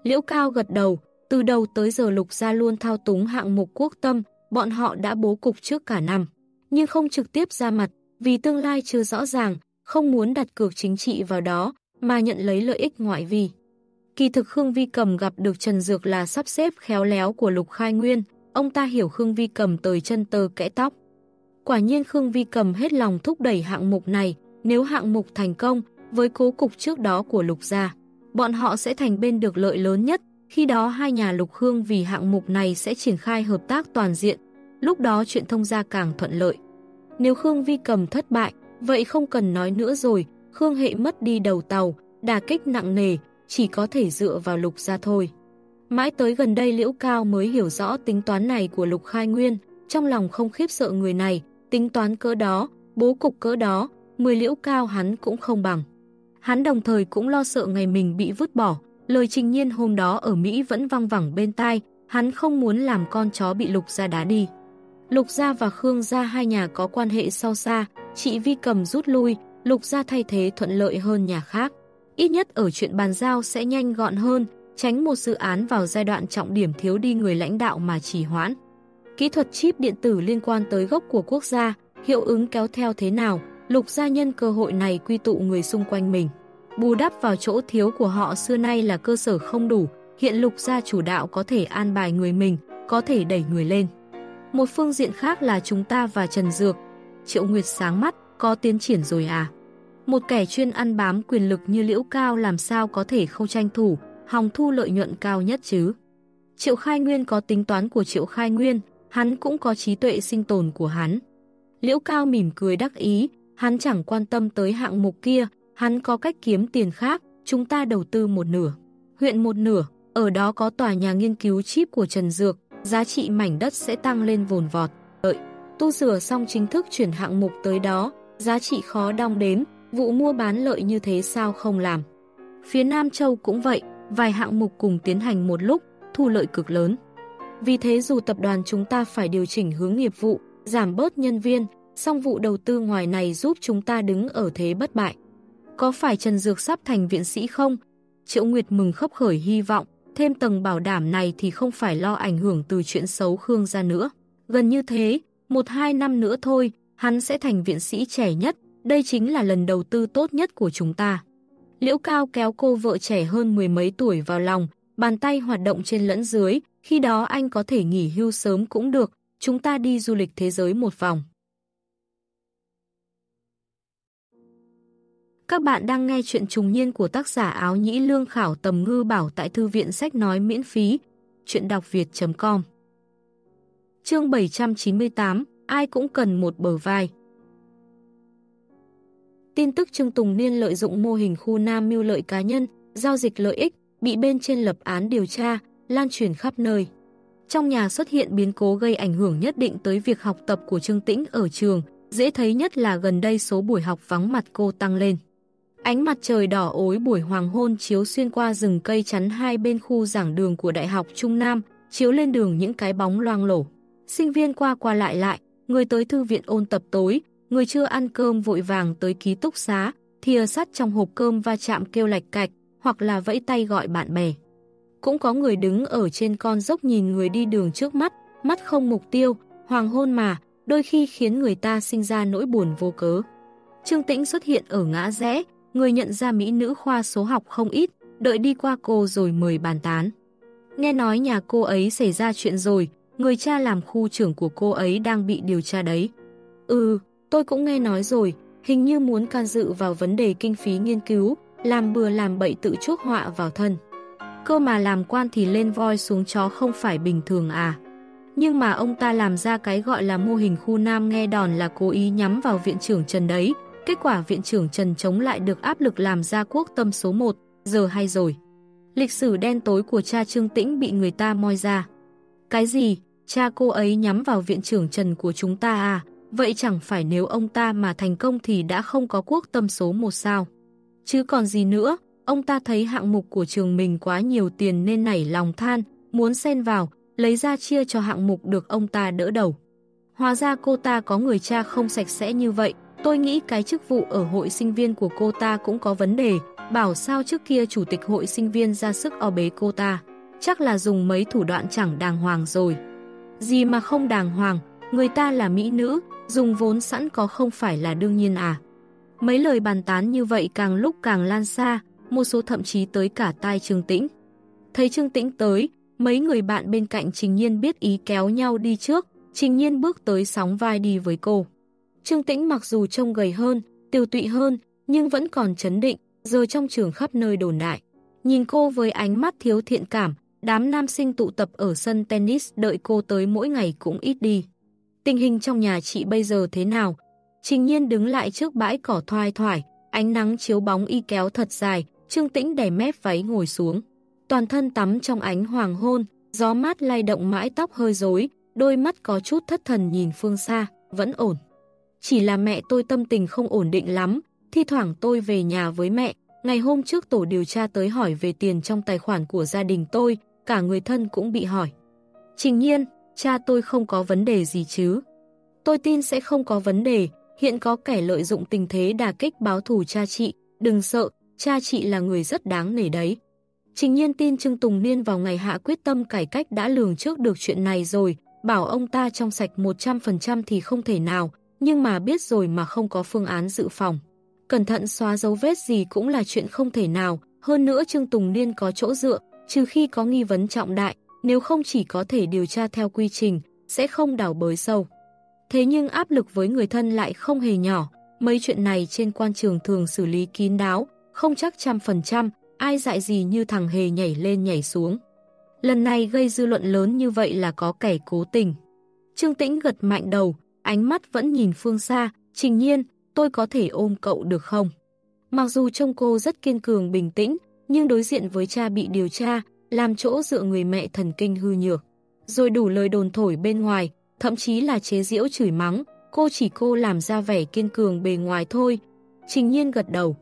Liễu Cao gật đầu, từ đầu tới giờ Lục Gia luôn thao túng hạng mục quốc tâm, bọn họ đã bố cục trước cả năm, nhưng không trực tiếp ra mặt, vì tương lai chưa rõ ràng, không muốn đặt cược chính trị vào đó, mà nhận lấy lợi ích ngoại vi. Kỳ thực Khương Vi Cầm gặp được Trần Dược là sắp xếp khéo léo của Lục Khai Nguyên, ông ta hiểu Khương Vi Cầm tới chân tơ kẽ tóc. Quả nhiên Khương Vi Cầm hết lòng thúc đẩy hạng mục này, nếu hạng mục thành công, với cố cục trước đó của Lục Gia, bọn họ sẽ thành bên được lợi lớn nhất, khi đó hai nhà Lục Khương vì hạng mục này sẽ triển khai hợp tác toàn diện, lúc đó chuyện thông gia càng thuận lợi. Nếu Khương Vi Cầm thất bại, vậy không cần nói nữa rồi, Khương Hệ mất đi đầu tàu, đà kích nặng nề, chỉ có thể dựa vào Lục Gia thôi. Mãi tới gần đây Liễu Cao mới hiểu rõ tính toán này của Lục Khai Nguyên, trong lòng không khiếp sợ người này, tính toán cỡ đó, bố cục cỡ đó, mười Liễu Cao hắn cũng không bằng. Hắn đồng thời cũng lo sợ ngày mình bị vứt bỏ, lời trình nhiên hôm đó ở Mỹ vẫn văng vẳng bên tai, hắn không muốn làm con chó bị Lục Gia đá đi. Lục Gia và Khương Gia hai nhà có quan hệ sâu xa, chị Vi cầm rút lui, Lục Gia thay thế thuận lợi hơn nhà khác. Ít nhất ở chuyện bàn giao sẽ nhanh gọn hơn, tránh một dự án vào giai đoạn trọng điểm thiếu đi người lãnh đạo mà trì hoãn. Kỹ thuật chip điện tử liên quan tới gốc của quốc gia, hiệu ứng kéo theo thế nào, lục gia nhân cơ hội này quy tụ người xung quanh mình. Bù đắp vào chỗ thiếu của họ xưa nay là cơ sở không đủ, hiện lục gia chủ đạo có thể an bài người mình, có thể đẩy người lên. Một phương diện khác là chúng ta và Trần Dược. Triệu Nguyệt sáng mắt, có tiến triển rồi à? Một kẻ chuyên ăn bám quyền lực như Liễu Cao làm sao có thể không tranh thủ, hòng thu lợi nhuận cao nhất chứ? Triệu Khai Nguyên có tính toán của Triệu Khai Nguyên, hắn cũng có trí tuệ sinh tồn của hắn. Liễu Cao mỉm cười đắc ý, hắn chẳng quan tâm tới hạng mục kia, hắn có cách kiếm tiền khác, chúng ta đầu tư một nửa. Huyện một nửa, ở đó có tòa nhà nghiên cứu chip của Trần Dược, giá trị mảnh đất sẽ tăng lên vồn vọt. Đợi, tu sửa xong chính thức chuyển hạng mục tới đó, giá trị khó đong đếm, vụ mua bán lợi như thế sao không làm. Phía Nam Châu cũng vậy, vài hạng mục cùng tiến hành một lúc, thu lợi cực lớn. Vì thế dù tập đoàn chúng ta phải điều chỉnh hướng nghiệp vụ, giảm bớt nhân viên, song vụ đầu tư ngoài này giúp chúng ta đứng ở thế bất bại. Có phải Trần Dược sắp thành viện sĩ không? Triệu Nguyệt mừng khấp khởi hy vọng, thêm tầng bảo đảm này thì không phải lo ảnh hưởng từ chuyện xấu Khương ra nữa. Gần như thế, một hai năm nữa thôi, hắn sẽ thành viện sĩ trẻ nhất, đây chính là lần đầu tư tốt nhất của chúng ta. Liễu Cao kéo cô vợ trẻ hơn mười mấy tuổi vào lòng, bàn tay hoạt động trên lẫn dưới, khi đó anh có thể nghỉ hưu sớm cũng được, chúng ta đi du lịch thế giới một vòng. Các bạn đang nghe chuyện trùng niên của tác giả áo nhĩ lương khảo tầm ngư bảo tại thư viện sách nói miễn phí, chuyện đọc việt.com Chương 798, ai cũng cần một bờ vai Tin tức Trương Tùng Niên lợi dụng mô hình khu Nam mưu lợi cá nhân, giao dịch lợi ích, bị bên trên lập án điều tra, lan truyền khắp nơi. Trong nhà xuất hiện biến cố gây ảnh hưởng nhất định tới việc học tập của Trương Tĩnh ở trường, dễ thấy nhất là gần đây số buổi học vắng mặt cô tăng lên. Ánh mặt trời đỏ ối buổi hoàng hôn chiếu xuyên qua rừng cây chắn hai bên khu giảng đường của Đại học Trung Nam, chiếu lên đường những cái bóng loang lổ. Sinh viên qua qua lại lại, người tới thư viện ôn tập tối, người chưa ăn cơm vội vàng tới ký túc xá, thìa sắt trong hộp cơm va chạm kêu lạch cạch, hoặc là vẫy tay gọi bạn bè. Cũng có người đứng ở trên con dốc nhìn người đi đường trước mắt, mắt không mục tiêu, hoàng hôn mà, đôi khi khiến người ta sinh ra nỗi buồn vô cớ. Trương Tĩnh xuất hiện ở ngã rẽ, người nhận ra mỹ nữ khoa số học không ít, đợi đi qua cô rồi mời bàn tán. Nghe nói nhà cô ấy xảy ra chuyện rồi, người cha làm khu trưởng của cô ấy đang bị điều tra đấy. Ừ, tôi cũng nghe nói rồi, hình như muốn can dự vào vấn đề kinh phí nghiên cứu, làm bừa làm bậy tự chuốc họa vào thân. Cơ mà làm quan thì lên voi xuống chó không phải bình thường à. Nhưng mà ông ta làm ra cái gọi là mô hình khu Nam nghe đòn là cố ý nhắm vào viện trưởng Trần đấy, Kết quả viện trưởng Trần chống lại được áp lực làm ra quốc tâm số 1, giờ hay rồi. Lịch sử đen tối của cha Trương Tĩnh bị người ta moi ra. Cái gì? Cha cô ấy nhắm vào viện trưởng Trần của chúng ta à? Vậy chẳng phải nếu ông ta mà thành công thì đã không có quốc tâm số 1 sao? Chứ còn gì nữa, ông ta thấy hạng mục của trường mình quá nhiều tiền nên nảy lòng than, muốn xen vào, lấy ra chia cho hạng mục được ông ta đỡ đầu. Hóa ra cô ta có người cha không sạch sẽ như vậy, Tôi nghĩ cái chức vụ ở hội sinh viên của cô ta cũng có vấn đề, bảo sao trước kia chủ tịch hội sinh viên ra sức o bế cô ta. Chắc là dùng mấy thủ đoạn chẳng đàng hoàng rồi. Gì mà không đàng hoàng, người ta là mỹ nữ, dùng vốn sẵn có không phải là đương nhiên à. Mấy lời bàn tán như vậy càng lúc càng lan xa, một số thậm chí tới cả tai Trương Tĩnh. Thấy Trương Tĩnh tới, mấy người bạn bên cạnh Trình Nhiên biết ý kéo nhau đi trước, Trình Nhiên bước tới sóng vai đi với cô. Trương Tĩnh mặc dù trông gầy hơn, tiêu tụy hơn, nhưng vẫn còn chấn định, giờ trong trường khắp nơi đồn đại. Nhìn cô với ánh mắt thiếu thiện cảm, đám nam sinh tụ tập ở sân tennis đợi cô tới mỗi ngày cũng ít đi. Tình hình trong nhà chị bây giờ thế nào? Trình nhiên đứng lại trước bãi cỏ thoai thoải, ánh nắng chiếu bóng y kéo thật dài, Trương Tĩnh đẩy mép váy ngồi xuống. Toàn thân tắm trong ánh hoàng hôn, gió mát lay động mãi tóc hơi rối, đôi mắt có chút thất thần nhìn phương xa, vẫn ổn. Chỉ là mẹ tôi tâm tình không ổn định lắm, thi thoảng tôi về nhà với mẹ, ngày hôm trước tổ điều tra tới hỏi về tiền trong tài khoản của gia đình tôi, cả người thân cũng bị hỏi. Trình nhiên, cha tôi không có vấn đề gì chứ. Tôi tin sẽ không có vấn đề, hiện có kẻ lợi dụng tình thế đà kích báo thù cha chị, đừng sợ, cha chị là người rất đáng nể đấy. Trình nhiên tin Trương Tùng Niên vào ngày hạ quyết tâm cải cách đã lường trước được chuyện này rồi, bảo ông ta trong sạch 100% thì không thể nào, nhưng mà biết rồi mà không có phương án dự phòng. Cẩn thận xóa dấu vết gì cũng là chuyện không thể nào, hơn nữa Trương Tùng Niên có chỗ dựa, trừ khi có nghi vấn trọng đại, nếu không chỉ có thể điều tra theo quy trình, sẽ không đào bới sâu. Thế nhưng áp lực với người thân lại không hề nhỏ, mấy chuyện này trên quan trường thường xử lý kín đáo, không chắc trăm phần trăm, ai dại gì như thằng hề nhảy lên nhảy xuống. Lần này gây dư luận lớn như vậy là có kẻ cố tình. Trương Tĩnh gật mạnh đầu, ánh mắt vẫn nhìn phương xa, trình nhiên, tôi có thể ôm cậu được không? Mặc dù trông cô rất kiên cường bình tĩnh, nhưng đối diện với cha bị điều tra, làm chỗ dựa người mẹ thần kinh hư nhược. Rồi đủ lời đồn thổi bên ngoài, thậm chí là chế giễu chửi mắng, cô chỉ cô làm ra vẻ kiên cường bề ngoài thôi. Trình nhiên gật đầu.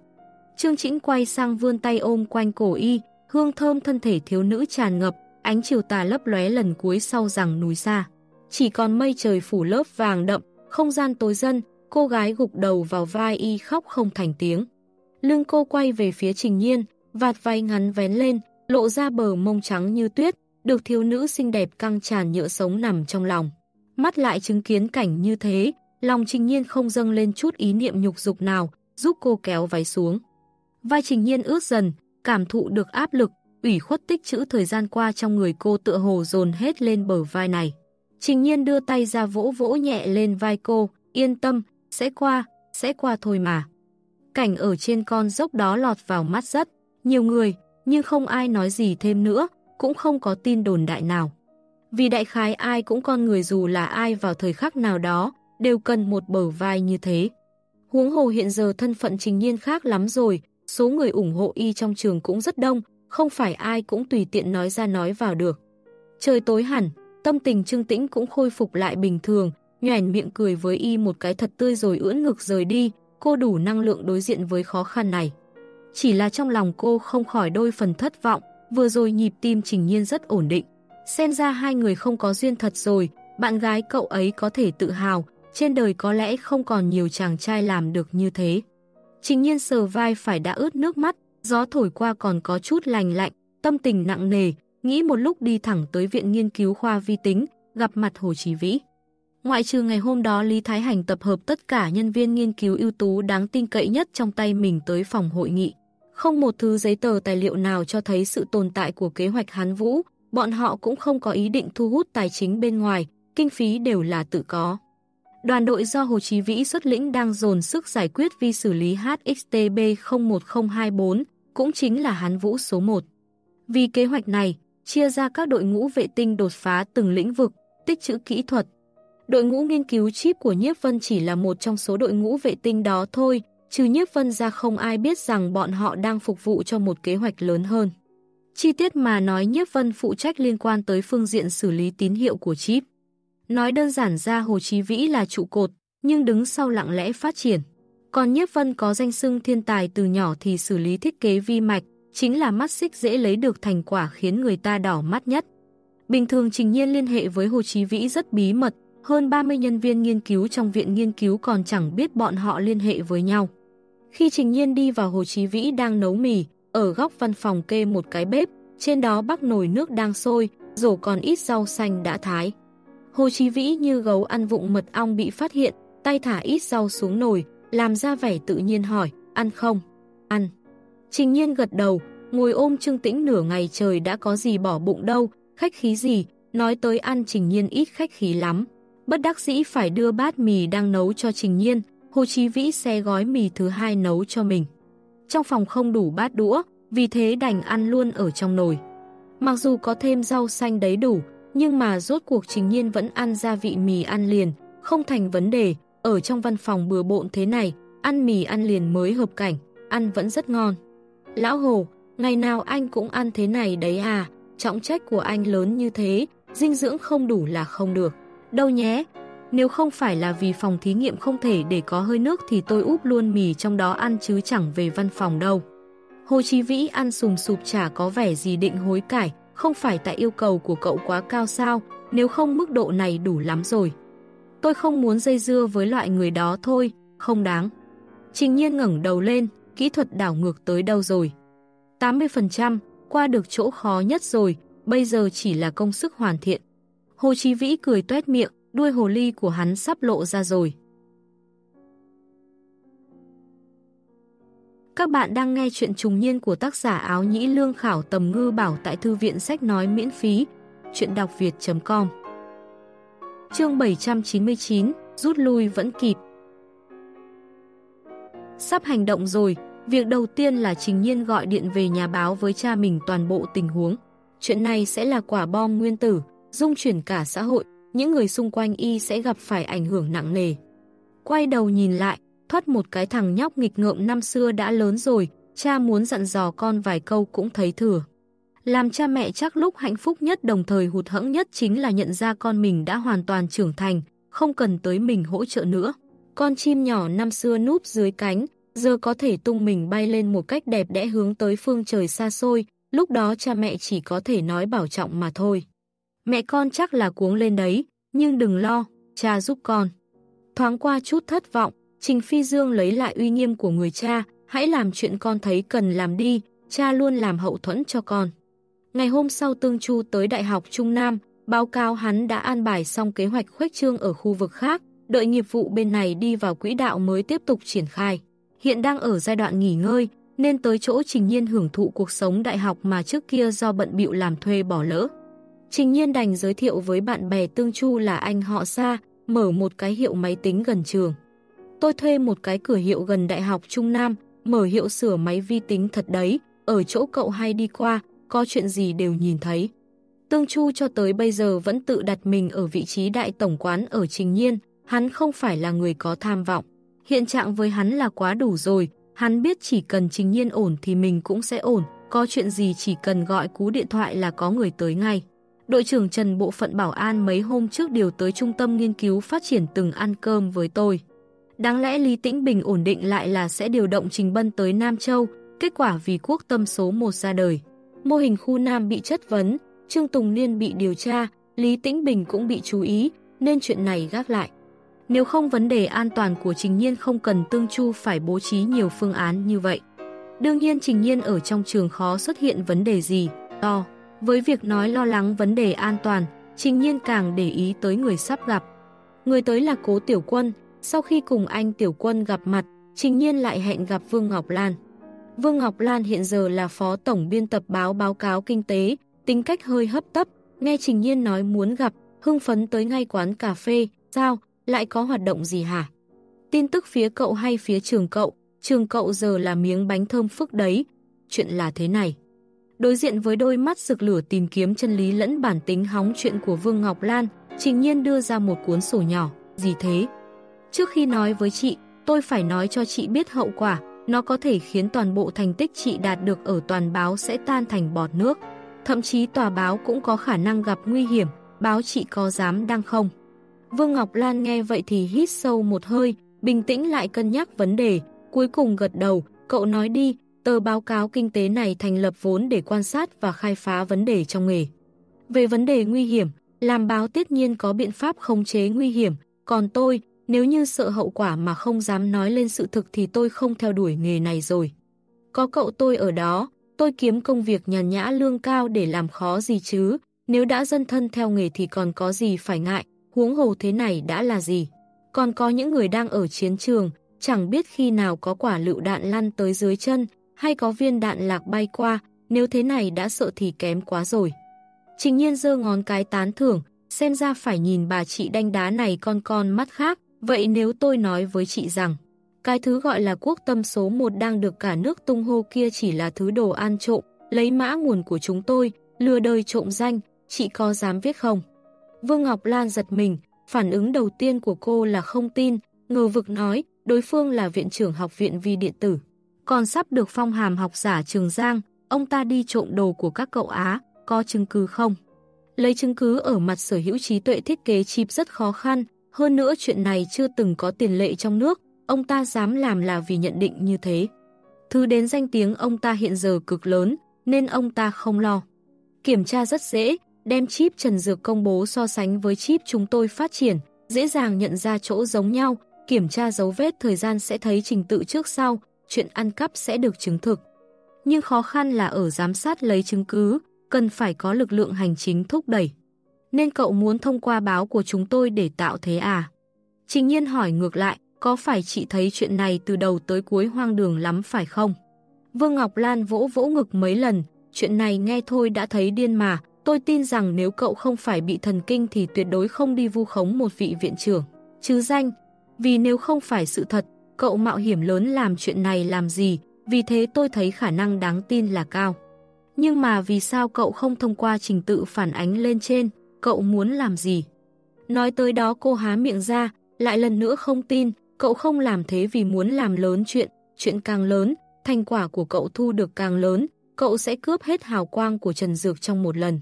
Trương Chĩnh quay sang vươn tay ôm quanh cổ y, hương thơm thân thể thiếu nữ tràn ngập, ánh chiều tà lấp lóe lần cuối sau rằng núi xa. Chỉ còn mây trời phủ lớp vàng đậm, không gian tối dân, cô gái gục đầu vào vai y khóc không thành tiếng. Lưng cô quay về phía trình nhiên, vạt vai ngắn vén lên, lộ ra bờ mông trắng như tuyết, được thiếu nữ xinh đẹp căng tràn nhựa sống nằm trong lòng. Mắt lại chứng kiến cảnh như thế, lòng trình nhiên không dâng lên chút ý niệm nhục dục nào, giúp cô kéo váy xuống. Vai trình nhiên ướt dần, cảm thụ được áp lực, ủy khuất tích chữ thời gian qua trong người cô tựa hồ dồn hết lên bờ vai này. Trình nhiên đưa tay ra vỗ vỗ nhẹ lên vai cô, yên tâm, sẽ qua, sẽ qua thôi mà. Cảnh ở trên con dốc đó lọt vào mắt rất nhiều người, nhưng không ai nói gì thêm nữa, cũng không có tin đồn đại nào. Vì đại khái ai cũng con người dù là ai vào thời khắc nào đó, đều cần một bờ vai như thế. Huống hồ hiện giờ thân phận trình nhiên khác lắm rồi, số người ủng hộ y trong trường cũng rất đông, không phải ai cũng tùy tiện nói ra nói vào được. Trời tối hẳn, tâm tình Trương Tĩnh cũng khôi phục lại bình thường, nhoẻn miệng cười với y một cái thật tươi rồi ưỡn ngực rời đi, cô đủ năng lượng đối diện với khó khăn này. Chỉ là trong lòng cô không khỏi đôi phần thất vọng, vừa rồi nhịp tim trình nhiên rất ổn định. Xem ra hai người không có duyên thật rồi, bạn gái cậu ấy có thể tự hào, trên đời có lẽ không còn nhiều chàng trai làm được như thế. Trình nhiên sờ vai phải đã ướt nước mắt, gió thổi qua còn có chút lành lạnh, tâm tình nặng nề, nghĩ một lúc đi thẳng tới viện nghiên cứu khoa vi tính, gặp mặt Hồ Chí Vĩ. Ngoại trừ ngày hôm đó Lý Thái Hành tập hợp tất cả nhân viên nghiên cứu ưu tú đáng tin cậy nhất trong tay mình tới phòng hội nghị. Không một thứ giấy tờ tài liệu nào cho thấy sự tồn tại của kế hoạch Hán Vũ, bọn họ cũng không có ý định thu hút tài chính bên ngoài, kinh phí đều là tự có. Đoàn đội do Hồ Chí Vĩ xuất lĩnh đang dồn sức giải quyết vi xử lý HXTB 01024, cũng chính là Hán Vũ số 1. Vì kế hoạch này, chia ra các đội ngũ vệ tinh đột phá từng lĩnh vực, tích trữ kỹ thuật. Đội ngũ nghiên cứu chip của Nhiếp Vân chỉ là một trong số đội ngũ vệ tinh đó thôi, trừ Nhiếp Vân ra không ai biết rằng bọn họ đang phục vụ cho một kế hoạch lớn hơn. Chi tiết mà nói Nhiếp Vân phụ trách liên quan tới phương diện xử lý tín hiệu của chip. Nói đơn giản ra Hồ Chí Vĩ là trụ cột, nhưng đứng sau lặng lẽ phát triển. Còn Nhiếp Vân có danh xưng thiên tài từ nhỏ thì xử lý thiết kế vi mạch, chính là mắt xích dễ lấy được thành quả khiến người ta đỏ mắt nhất. Bình thường Trình Nhiên liên hệ với Hồ Chí Vĩ rất bí mật, hơn 30 nhân viên nghiên cứu trong viện nghiên cứu còn chẳng biết bọn họ liên hệ với nhau. Khi Trình Nhiên đi vào Hồ Chí Vĩ đang nấu mì, ở góc văn phòng kê một cái bếp, trên đó bắc nồi nước đang sôi, rổ còn ít rau xanh đã thái. Hồ Chí Vĩ như gấu ăn vụng mật ong bị phát hiện, tay thả ít rau xuống nồi, làm ra vẻ tự nhiên hỏi, ăn không? Ăn. Trình nhiên gật đầu, ngồi ôm Trương Tĩnh nửa ngày trời đã có gì bỏ bụng đâu, khách khí gì, nói tới ăn Trình nhiên ít khách khí lắm. Bất đắc dĩ phải đưa bát mì đang nấu cho Trình nhiên, Hồ Chí Vĩ xe gói mì thứ hai nấu cho mình. Trong phòng không đủ bát đũa, vì thế đành ăn luôn ở trong nồi. Mặc dù có thêm rau xanh đấy đủ, nhưng mà rốt cuộc Trình Nhiên vẫn ăn gia vị mì ăn liền, không thành vấn đề, ở trong văn phòng bừa bộn thế này, ăn mì ăn liền mới hợp cảnh, ăn vẫn rất ngon. Lão Hồ, ngày nào anh cũng ăn thế này đấy à, trọng trách của anh lớn như thế, dinh dưỡng không đủ là không được. Đâu nhé, nếu không phải là vì phòng thí nghiệm không thể để có hơi nước thì tôi úp luôn mì trong đó ăn chứ chẳng về văn phòng đâu. Hồ Chí Vĩ ăn sùm sụp chả có vẻ gì định hối cải, không phải tại yêu cầu của cậu quá cao sao, nếu không mức độ này đủ lắm rồi. Tôi không muốn dây dưa với loại người đó thôi, không đáng. Trình nhiên ngẩng đầu lên, kỹ thuật đảo ngược tới đâu rồi. 80%, qua được chỗ khó nhất rồi, bây giờ chỉ là công sức hoàn thiện. Hồ Chí Vĩ cười tuét miệng, đuôi hồ ly của hắn sắp lộ ra rồi. Các bạn đang nghe chuyện trùng niên của tác giả áo nhĩ lương khảo tầm ngư bảo tại thư viện sách nói miễn phí, chuyện đọc việt.com Chương 799, rút lui vẫn kịp Sắp hành động rồi, việc đầu tiên là Trình Nhiên gọi điện về nhà báo với cha mình toàn bộ tình huống. Chuyện này sẽ là quả bom nguyên tử, dung chuyển cả xã hội, những người xung quanh y sẽ gặp phải ảnh hưởng nặng nề. Quay đầu nhìn lại, thoát một cái thằng nhóc nghịch ngợm năm xưa đã lớn rồi, cha muốn dặn dò con vài câu cũng thấy thừa. Làm cha mẹ chắc lúc hạnh phúc nhất đồng thời hụt hẫng nhất chính là nhận ra con mình đã hoàn toàn trưởng thành, không cần tới mình hỗ trợ nữa. Con chim nhỏ năm xưa núp dưới cánh, giờ có thể tung mình bay lên một cách đẹp đẽ hướng tới phương trời xa xôi, lúc đó cha mẹ chỉ có thể nói bảo trọng mà thôi. Mẹ con chắc là cuống lên đấy, nhưng đừng lo, cha giúp con. Thoáng qua chút thất vọng, Trình Phi Dương lấy lại uy nghiêm của người cha, hãy làm chuyện con thấy cần làm đi, cha luôn làm hậu thuẫn cho con. Ngày hôm sau Tương Chu tới Đại học Trung Nam, báo cáo hắn đã an bài xong kế hoạch khuếch trương ở khu vực khác, đợi nghiệp vụ bên này đi vào quỹ đạo mới tiếp tục triển khai. Hiện đang ở giai đoạn nghỉ ngơi, nên tới chỗ Trình Nhiên hưởng thụ cuộc sống đại học mà trước kia do bận bịu làm thuê bỏ lỡ. Trình Nhiên đành giới thiệu với bạn bè Tương Chu là anh họ xa, mở một cái hiệu máy tính gần trường. Tôi thuê một cái cửa hiệu gần Đại học Trung Nam, mở hiệu sửa máy vi tính thật đấy, ở chỗ cậu hay đi qua, có chuyện gì đều nhìn thấy. Tương Chu cho tới bây giờ vẫn tự đặt mình ở vị trí đại tổng quán ở Trình Nhiên, hắn không phải là người có tham vọng. Hiện trạng với hắn là quá đủ rồi, hắn biết chỉ cần Trình Nhiên ổn thì mình cũng sẽ ổn, có chuyện gì chỉ cần gọi cú điện thoại là có người tới ngay. Đội trưởng Trần Bộ phận Bảo an mấy hôm trước điều tới trung tâm nghiên cứu phát triển từng ăn cơm với tôi. Đáng lẽ Lý Tĩnh Bình ổn định lại là sẽ điều động Trình Bân tới Nam Châu, kết quả vì quốc tâm số 1 ra đời. Mô hình khu Nam bị chất vấn, Trương Tùng Niên bị điều tra, Lý Tĩnh Bình cũng bị chú ý, nên chuyện này gác lại. Nếu không vấn đề an toàn của Trình Nhiên không cần Tương Chu phải bố trí nhiều phương án như vậy. Đương nhiên Trình Nhiên ở trong trường khó xuất hiện vấn đề gì, to. Với việc nói lo lắng vấn đề an toàn, Trình Nhiên càng để ý tới người sắp gặp. Người tới là Cố Tiểu Quân, sau khi cùng anh Tiểu Quân gặp mặt, Trình Nhiên lại hẹn gặp Vương Ngọc Lan. Vương Ngọc Lan hiện giờ là phó tổng biên tập báo báo cáo kinh tế, tính cách hơi hấp tấp, nghe Trình Nhiên nói muốn gặp, hưng phấn tới ngay quán cà phê, sao, lại có hoạt động gì hả? Tin tức phía cậu hay phía trường cậu, trường cậu giờ là miếng bánh thơm phức đấy, chuyện là thế này. Đối diện với đôi mắt rực lửa tìm kiếm chân lý lẫn bản tính hóng chuyện của Vương Ngọc Lan, Trình Nhiên đưa ra một cuốn sổ nhỏ, gì thế? Trước khi nói với chị, tôi phải nói cho chị biết hậu quả, nó có thể khiến toàn bộ thành tích chị đạt được ở toàn báo sẽ tan thành bọt nước. Thậm chí tòa báo cũng có khả năng gặp nguy hiểm, báo chị có dám đăng không? Vương Ngọc Lan nghe vậy thì hít sâu một hơi, bình tĩnh lại cân nhắc vấn đề, cuối cùng gật đầu, cậu nói đi, tờ báo cáo kinh tế này thành lập vốn để quan sát và khai phá vấn đề trong nghề. Về vấn đề nguy hiểm, làm báo tiết nhiên có biện pháp khống chế nguy hiểm, còn tôi, nếu như sợ hậu quả mà không dám nói lên sự thực thì tôi không theo đuổi nghề này rồi. Có cậu tôi ở đó, tôi kiếm công việc nhàn nhã lương cao để làm khó gì chứ, nếu đã dân thân theo nghề thì còn có gì phải ngại, huống hồ thế này đã là gì. Còn có những người đang ở chiến trường, chẳng biết khi nào có quả lựu đạn lăn tới dưới chân, hay có viên đạn lạc bay qua, nếu thế này đã sợ thì kém quá rồi. Trình nhiên giơ ngón cái tán thưởng, xem ra phải nhìn bà chị đánh đá này con con mắt khác, vậy nếu tôi nói với chị rằng, cái thứ gọi là quốc tâm số 1 đang được cả nước tung hô kia chỉ là thứ đồ ăn trộm, lấy mã nguồn của chúng tôi, lừa đời trộm danh, chị có dám viết không? Vương Ngọc Lan giật mình, phản ứng đầu tiên của cô là không tin, ngờ vực nói, đối phương là viện trưởng học viện vi điện tử. Còn sắp được phong hàm học giả Trường Giang, ông ta đi trộm đồ của các cậu Á, có chứng cứ không? Lấy chứng cứ ở mặt sở hữu trí tuệ thiết kế chip rất khó khăn, hơn nữa chuyện này chưa từng có tiền lệ trong nước, ông ta dám làm là vì nhận định như thế. Thứ đến danh tiếng ông ta hiện giờ cực lớn, nên ông ta không lo. Kiểm tra rất dễ, đem chip Trần Dược công bố so sánh với chip chúng tôi phát triển, dễ dàng nhận ra chỗ giống nhau, kiểm tra dấu vết thời gian sẽ thấy trình tự trước sau, chuyện ăn cắp sẽ được chứng thực. Nhưng khó khăn là ở giám sát lấy chứng cứ, cần phải có lực lượng hành chính thúc đẩy. Nên cậu muốn thông qua báo của chúng tôi để tạo thế à? Trình nhiên hỏi ngược lại, có phải chị thấy chuyện này từ đầu tới cuối hoang đường lắm phải không? Vương Ngọc Lan vỗ vỗ ngực mấy lần, chuyện này nghe thôi đã thấy điên mà, tôi tin rằng nếu cậu không phải bị thần kinh thì tuyệt đối không đi vu khống một vị viện trưởng. Chứ danh, vì nếu không phải sự thật, cậu mạo hiểm lớn làm chuyện này làm gì, vì thế tôi thấy khả năng đáng tin là cao. Nhưng mà vì sao cậu không thông qua trình tự phản ánh lên trên, cậu muốn làm gì? Nói tới đó cô há miệng ra, lại lần nữa không tin, cậu không làm thế vì muốn làm lớn chuyện, chuyện càng lớn, thành quả của cậu thu được càng lớn, cậu sẽ cướp hết hào quang của Trần Dược trong một lần.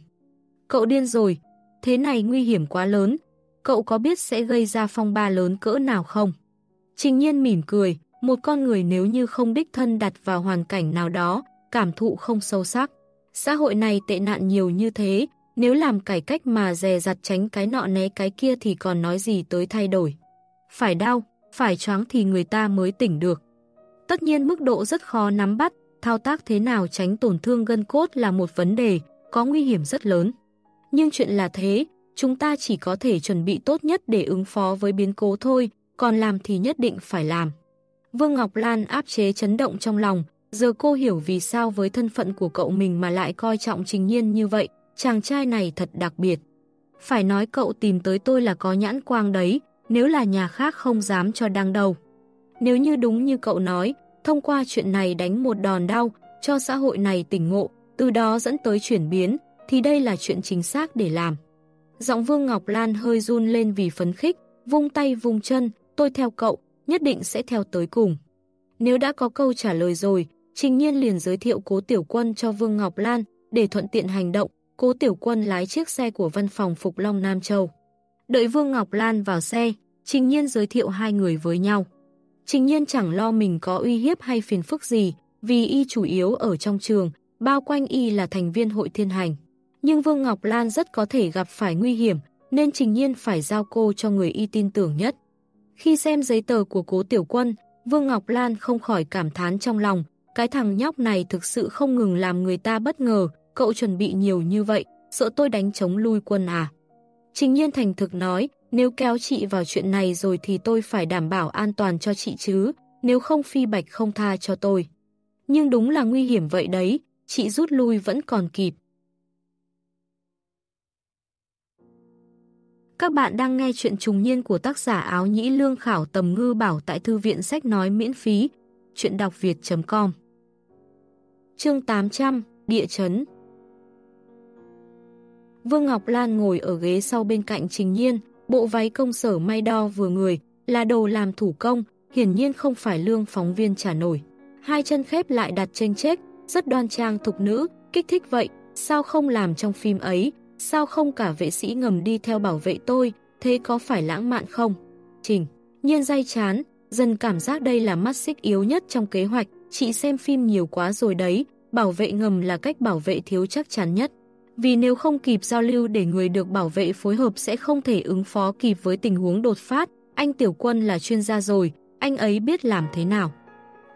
Cậu điên rồi, thế này nguy hiểm quá lớn, cậu có biết sẽ gây ra phong ba lớn cỡ nào không? Trình nhiên mỉm cười, một con người nếu như không đích thân đặt vào hoàn cảnh nào đó, cảm thụ không sâu sắc. Xã hội này tệ nạn nhiều như thế, nếu làm cải cách mà dè dặt tránh cái nọ né cái kia thì còn nói gì tới thay đổi. Phải đau, phải choáng thì người ta mới tỉnh được. Tất nhiên mức độ rất khó nắm bắt, thao tác thế nào tránh tổn thương gân cốt là một vấn đề, có nguy hiểm rất lớn. Nhưng chuyện là thế, chúng ta chỉ có thể chuẩn bị tốt nhất để ứng phó với biến cố thôi, còn làm thì nhất định phải làm. Vương Ngọc Lan áp chế chấn động trong lòng, giờ cô hiểu vì sao với thân phận của cậu mình mà lại coi trọng trình nhiên như vậy, chàng trai này thật đặc biệt. Phải nói cậu tìm tới tôi là có nhãn quang đấy, nếu là nhà khác không dám cho đăng đầu. Nếu như đúng như cậu nói, thông qua chuyện này đánh một đòn đau, cho xã hội này tỉnh ngộ, từ đó dẫn tới chuyển biến, thì đây là chuyện chính xác để làm. Giọng Vương Ngọc Lan hơi run lên vì phấn khích, vung tay vung chân, tôi theo cậu, nhất định sẽ theo tới cùng. Nếu đã có câu trả lời rồi, Trình Nhiên liền giới thiệu Cố Tiểu Quân cho Vương Ngọc Lan để thuận tiện hành động. Cố Tiểu Quân lái chiếc xe của văn phòng Phục Long Nam Châu. Đợi Vương Ngọc Lan vào xe, Trình Nhiên giới thiệu hai người với nhau. Trình Nhiên chẳng lo mình có uy hiếp hay phiền phức gì, vì y chủ yếu ở trong trường, bao quanh y là thành viên hội thiên hành. Nhưng Vương Ngọc Lan rất có thể gặp phải nguy hiểm, nên Trình Nhiên phải giao cô cho người y tin tưởng nhất. Khi xem giấy tờ của cố tiểu quân, Vương Ngọc Lan không khỏi cảm thán trong lòng, cái thằng nhóc này thực sự không ngừng làm người ta bất ngờ, cậu chuẩn bị nhiều như vậy, sợ tôi đánh chống lui quân à. Trình nhiên thành thực nói, nếu kéo chị vào chuyện này rồi thì tôi phải đảm bảo an toàn cho chị chứ, nếu không phi bạch không tha cho tôi. Nhưng đúng là nguy hiểm vậy đấy, chị rút lui vẫn còn kịp. Các bạn đang nghe chuyện trùng niên của tác giả áo nhĩ lương khảo tầm ngư bảo tại thư viện sách nói miễn phí, chuyện đọc việt.com Chương 800, Địa chấn. Vương Ngọc Lan ngồi ở ghế sau bên cạnh Trình Nhiên, bộ váy công sở may đo vừa người, là đồ làm thủ công, hiển nhiên không phải lương phóng viên trả nổi. Hai chân khép lại đặt trên chết, rất đoan trang thục nữ, kích thích vậy, sao không làm trong phim ấy, sao không cả vệ sĩ ngầm đi theo bảo vệ tôi, thế có phải lãng mạn không? Trình, nhiên dây chán, dần cảm giác đây là mắt xích yếu nhất trong kế hoạch, chị xem phim nhiều quá rồi đấy, bảo vệ ngầm là cách bảo vệ thiếu chắc chắn nhất. Vì nếu không kịp giao lưu để người được bảo vệ phối hợp sẽ không thể ứng phó kịp với tình huống đột phát, anh Tiểu Quân là chuyên gia rồi, anh ấy biết làm thế nào.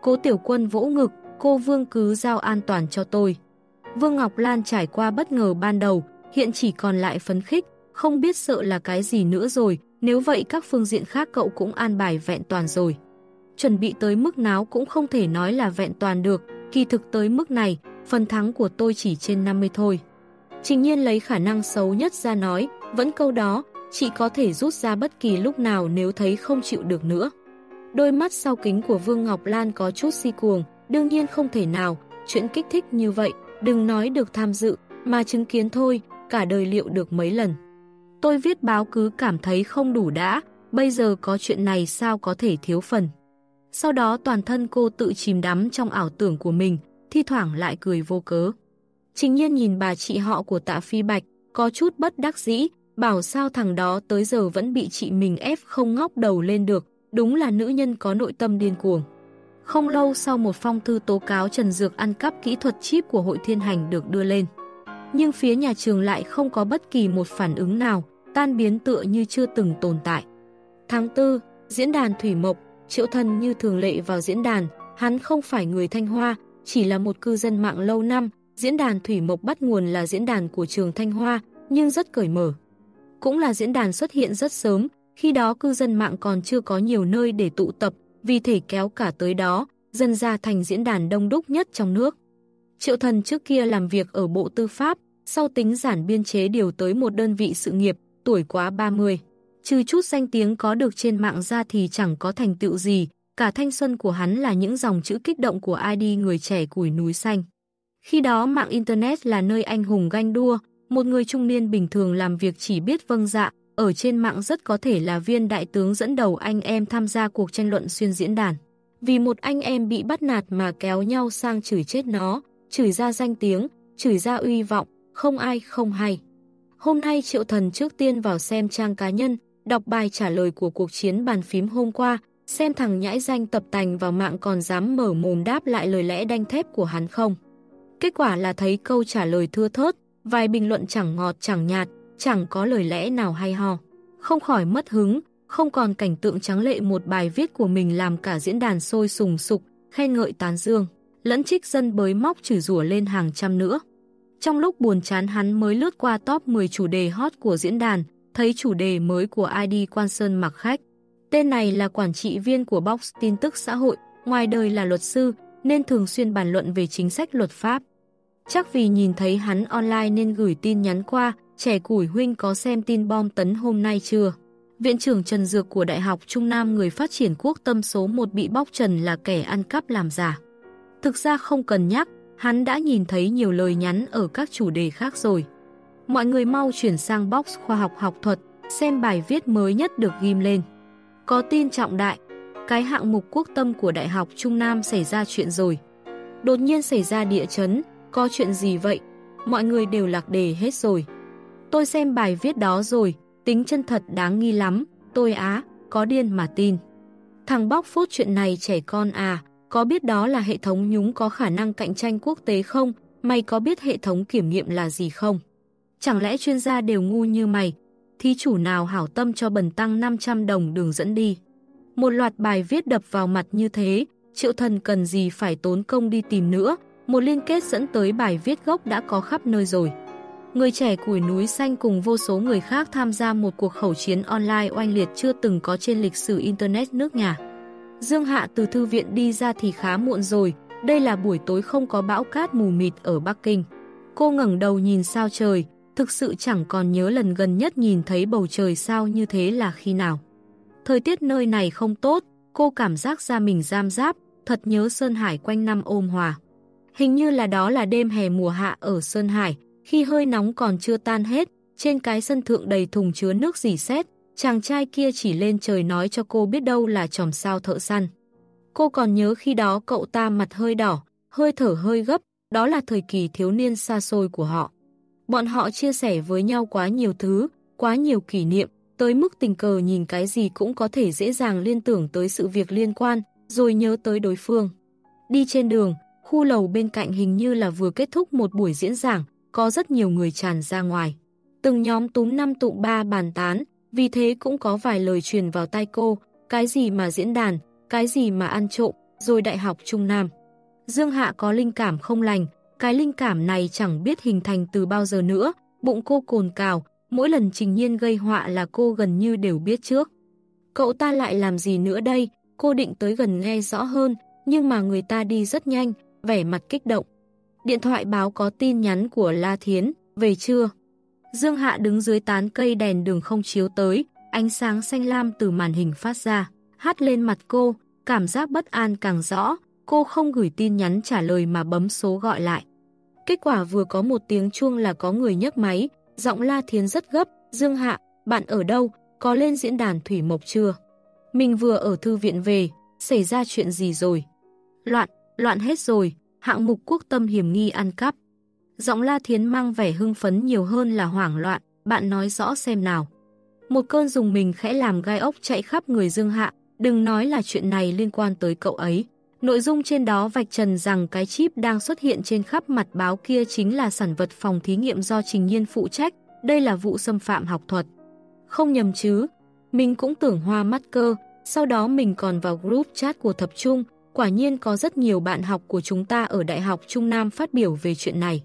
Cố Tiểu Quân vỗ ngực, cô Vương cứ giao an toàn cho tôi. Vương Ngọc Lan trải qua bất ngờ ban đầu, hiện chỉ còn lại phấn khích, không biết sợ là cái gì nữa rồi, nếu vậy các phương diện khác cậu cũng an bài vẹn toàn rồi. Chuẩn bị tới mức nào cũng không thể nói là vẹn toàn được, kỳ thực tới mức này, phần thắng của tôi chỉ trên 50 thôi. Trình nhiên lấy khả năng xấu nhất ra nói, vẫn câu đó, chị có thể rút ra bất kỳ lúc nào nếu thấy không chịu được nữa. Đôi mắt sau kính của Vương Ngọc Lan có chút si cuồng, đương nhiên không thể nào, chuyện kích thích như vậy, đừng nói được tham dự, mà chứng kiến thôi, cả đời liệu được mấy lần. Tôi viết báo cứ cảm thấy không đủ đã, bây giờ có chuyện này sao có thể thiếu phần. Sau đó toàn thân cô tự chìm đắm trong ảo tưởng của mình, thi thoảng lại cười vô cớ. Trình nhiên nhìn bà chị họ của tạ Phi Bạch, có chút bất đắc dĩ, bảo sao thằng đó tới giờ vẫn bị chị mình ép không ngóc đầu lên được, đúng là nữ nhân có nội tâm điên cuồng. Không lâu sau một phong thư tố cáo Trần Dược ăn cắp kỹ thuật chip của hội thiên hành được đưa lên nhưng phía nhà trường lại không có bất kỳ một phản ứng nào, tan biến tựa như chưa từng tồn tại. Tháng 4, diễn đàn Thủy Mộc, Triệu Thân như thường lệ vào diễn đàn, hắn không phải người Thanh Hoa, chỉ là một cư dân mạng lâu năm, diễn đàn Thủy Mộc bắt nguồn là diễn đàn của trường Thanh Hoa, nhưng rất cởi mở. Cũng là diễn đàn xuất hiện rất sớm, khi đó cư dân mạng còn chưa có nhiều nơi để tụ tập, vì thể kéo cả tới đó, dần ra thành diễn đàn đông đúc nhất trong nước. Triệu thần trước kia làm việc ở Bộ Tư pháp, sau tính giản biên chế điều tới một đơn vị sự nghiệp, tuổi quá 30. Trừ chút danh tiếng có được trên mạng ra thì chẳng có thành tựu gì, cả thanh xuân của hắn là những dòng chữ kích động của ID người trẻ củi núi xanh. Khi đó mạng Internet là nơi anh hùng ganh đua, một người trung niên bình thường làm việc chỉ biết vâng dạ, ở trên mạng rất có thể là viên đại tướng dẫn đầu anh em tham gia cuộc tranh luận xuyên diễn đàn. Vì một anh em bị bắt nạt mà kéo nhau sang chửi chết nó, chửi ra danh tiếng, chửi ra uy vọng, không ai không hay. Hôm nay Triệu Thần trước tiên vào xem trang cá nhân, đọc bài trả lời của cuộc chiến bàn phím hôm qua, xem thằng nhãi danh tập tành vào mạng còn dám mở mồm đáp lại lời lẽ đanh thép của hắn không. Kết quả là thấy câu trả lời thưa thớt, vài bình luận chẳng ngọt chẳng nhạt, chẳng có lời lẽ nào hay ho. Không khỏi mất hứng, không còn cảnh tượng trắng lệ một bài viết của mình làm cả diễn đàn sôi sùng sục, khen ngợi tán dương, lẫn trích dân bới móc chửi rủa lên hàng trăm nữa. Trong lúc buồn chán hắn mới lướt qua top 10 chủ đề hot của diễn đàn, thấy chủ đề mới của ID Quan Sơn mặc khách. Tên này là quản trị viên của Box tin tức xã hội, ngoài đời là luật sư, nên thường xuyên bàn luận về chính sách luật pháp. Chắc vì nhìn thấy hắn online nên gửi tin nhắn qua, trẻ củi huynh có xem tin bom tấn hôm nay chưa? Viện trưởng Trần Dược của Đại học Trung Nam người phát triển quốc tâm số 1 bị bóc trần là kẻ ăn cắp làm giả. Thực ra không cần nhắc, hắn đã nhìn thấy nhiều lời nhắn ở các chủ đề khác rồi. Mọi người mau chuyển sang box khoa học học thuật, xem bài viết mới nhất được ghim lên. Có tin trọng đại, cái hạng mục quốc tâm của Đại học Trung Nam xảy ra chuyện rồi. Đột nhiên xảy ra địa chấn, có chuyện gì vậy? Mọi người đều lạc đề hết rồi. Tôi xem bài viết đó rồi, tính chân thật đáng nghi lắm, tôi á, có điên mà tin. Thằng bóc phốt chuyện này trẻ con à, có biết đó là hệ thống nhúng có khả năng cạnh tranh quốc tế không? Mày có biết hệ thống kiểm nghiệm là gì không? Chẳng lẽ chuyên gia đều ngu như mày? Thí chủ nào hảo tâm cho bần tăng 500 đồng đường dẫn đi? Một loạt bài viết đập vào mặt như thế, triệu thần cần gì phải tốn công đi tìm nữa, một liên kết dẫn tới bài viết gốc đã có khắp nơi rồi. Người trẻ củi núi xanh cùng vô số người khác tham gia một cuộc khẩu chiến online oanh liệt chưa từng có trên lịch sử Internet nước nhà. Dương Hạ từ thư viện đi ra thì khá muộn rồi, đây là buổi tối không có bão cát mù mịt ở Bắc Kinh. Cô ngẩng đầu nhìn sao trời, thực sự chẳng còn nhớ lần gần nhất nhìn thấy bầu trời sao như thế là khi nào. Thời tiết nơi này không tốt, cô cảm giác ra mình giam giáp, thật nhớ Sơn Hải quanh năm ôm hòa. Hình như là đó là đêm hè mùa hạ ở Sơn Hải, khi hơi nóng còn chưa tan hết, trên cái sân thượng đầy thùng chứa nước dì xét, chàng trai kia chỉ lên trời nói cho cô biết đâu là chòm sao thợ săn. Cô còn nhớ khi đó cậu ta mặt hơi đỏ, hơi thở hơi gấp, đó là thời kỳ thiếu niên xa xôi của họ. Bọn họ chia sẻ với nhau quá nhiều thứ, quá nhiều kỷ niệm, tới mức tình cờ nhìn cái gì cũng có thể dễ dàng liên tưởng tới sự việc liên quan, rồi nhớ tới đối phương. Đi trên đường, khu lầu bên cạnh hình như là vừa kết thúc một buổi diễn giảng, có rất nhiều người tràn ra ngoài. Từng nhóm túm năm tụng ba bàn tán, vì thế cũng có vài lời truyền vào tai cô, cái gì mà diễn đàn, cái gì mà ăn trộm, rồi đại học Trung Nam. Dương Hạ có linh cảm không lành, cái linh cảm này chẳng biết hình thành từ bao giờ nữa, bụng cô cồn cào, mỗi lần trình nhiên gây họa là cô gần như đều biết trước. Cậu ta lại làm gì nữa đây, cô định tới gần nghe rõ hơn, nhưng mà người ta đi rất nhanh, vẻ mặt kích động. Điện thoại báo có tin nhắn của La Thiến, về chưa? Dương Hạ đứng dưới tán cây đèn đường không chiếu tới, ánh sáng xanh lam từ màn hình phát ra, hát lên mặt cô, cảm giác bất an càng rõ, cô không gửi tin nhắn trả lời mà bấm số gọi lại. Kết quả vừa có một tiếng chuông là có người nhấc máy, giọng La Thiến rất gấp, Dương Hạ, bạn ở đâu, có lên diễn đàn Thủy Mộc chưa? Mình vừa ở thư viện về, xảy ra chuyện gì rồi? Loạn, loạn hết rồi, hạng mục quốc tâm hiểm nghi ăn cắp. Giọng La Thiến mang vẻ hưng phấn nhiều hơn là hoảng loạn, bạn nói rõ xem nào. Một cơn dùng mình khẽ làm gai ốc chạy khắp người Dương Hạ, đừng nói là chuyện này liên quan tới cậu ấy. Nội dung trên đó vạch trần rằng cái chip đang xuất hiện trên khắp mặt báo kia chính là sản vật phòng thí nghiệm do Trình Nhiên phụ trách, đây là vụ xâm phạm học thuật. Không nhầm chứ, mình cũng tưởng hoa mắt cơ, sau đó mình còn vào group chat của thập trung, quả nhiên có rất nhiều bạn học của chúng ta ở Đại học Trung Nam phát biểu về chuyện này.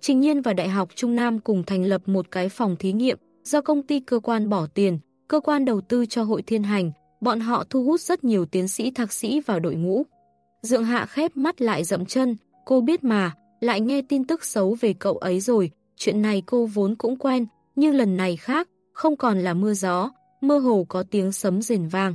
Trình Nhiên và Đại học Trung Nam cùng thành lập một cái phòng thí nghiệm do công ty cơ quan bỏ tiền, cơ quan đầu tư cho hội thiên hành, bọn họ thu hút rất nhiều tiến sĩ thạc sĩ vào đội ngũ. Dượng hạ khép mắt lại dậm chân, cô biết mà, lại nghe tin tức xấu về cậu ấy rồi, chuyện này cô vốn cũng quen, nhưng lần này khác, không còn là mưa gió, mơ hồ có tiếng sấm rền vang.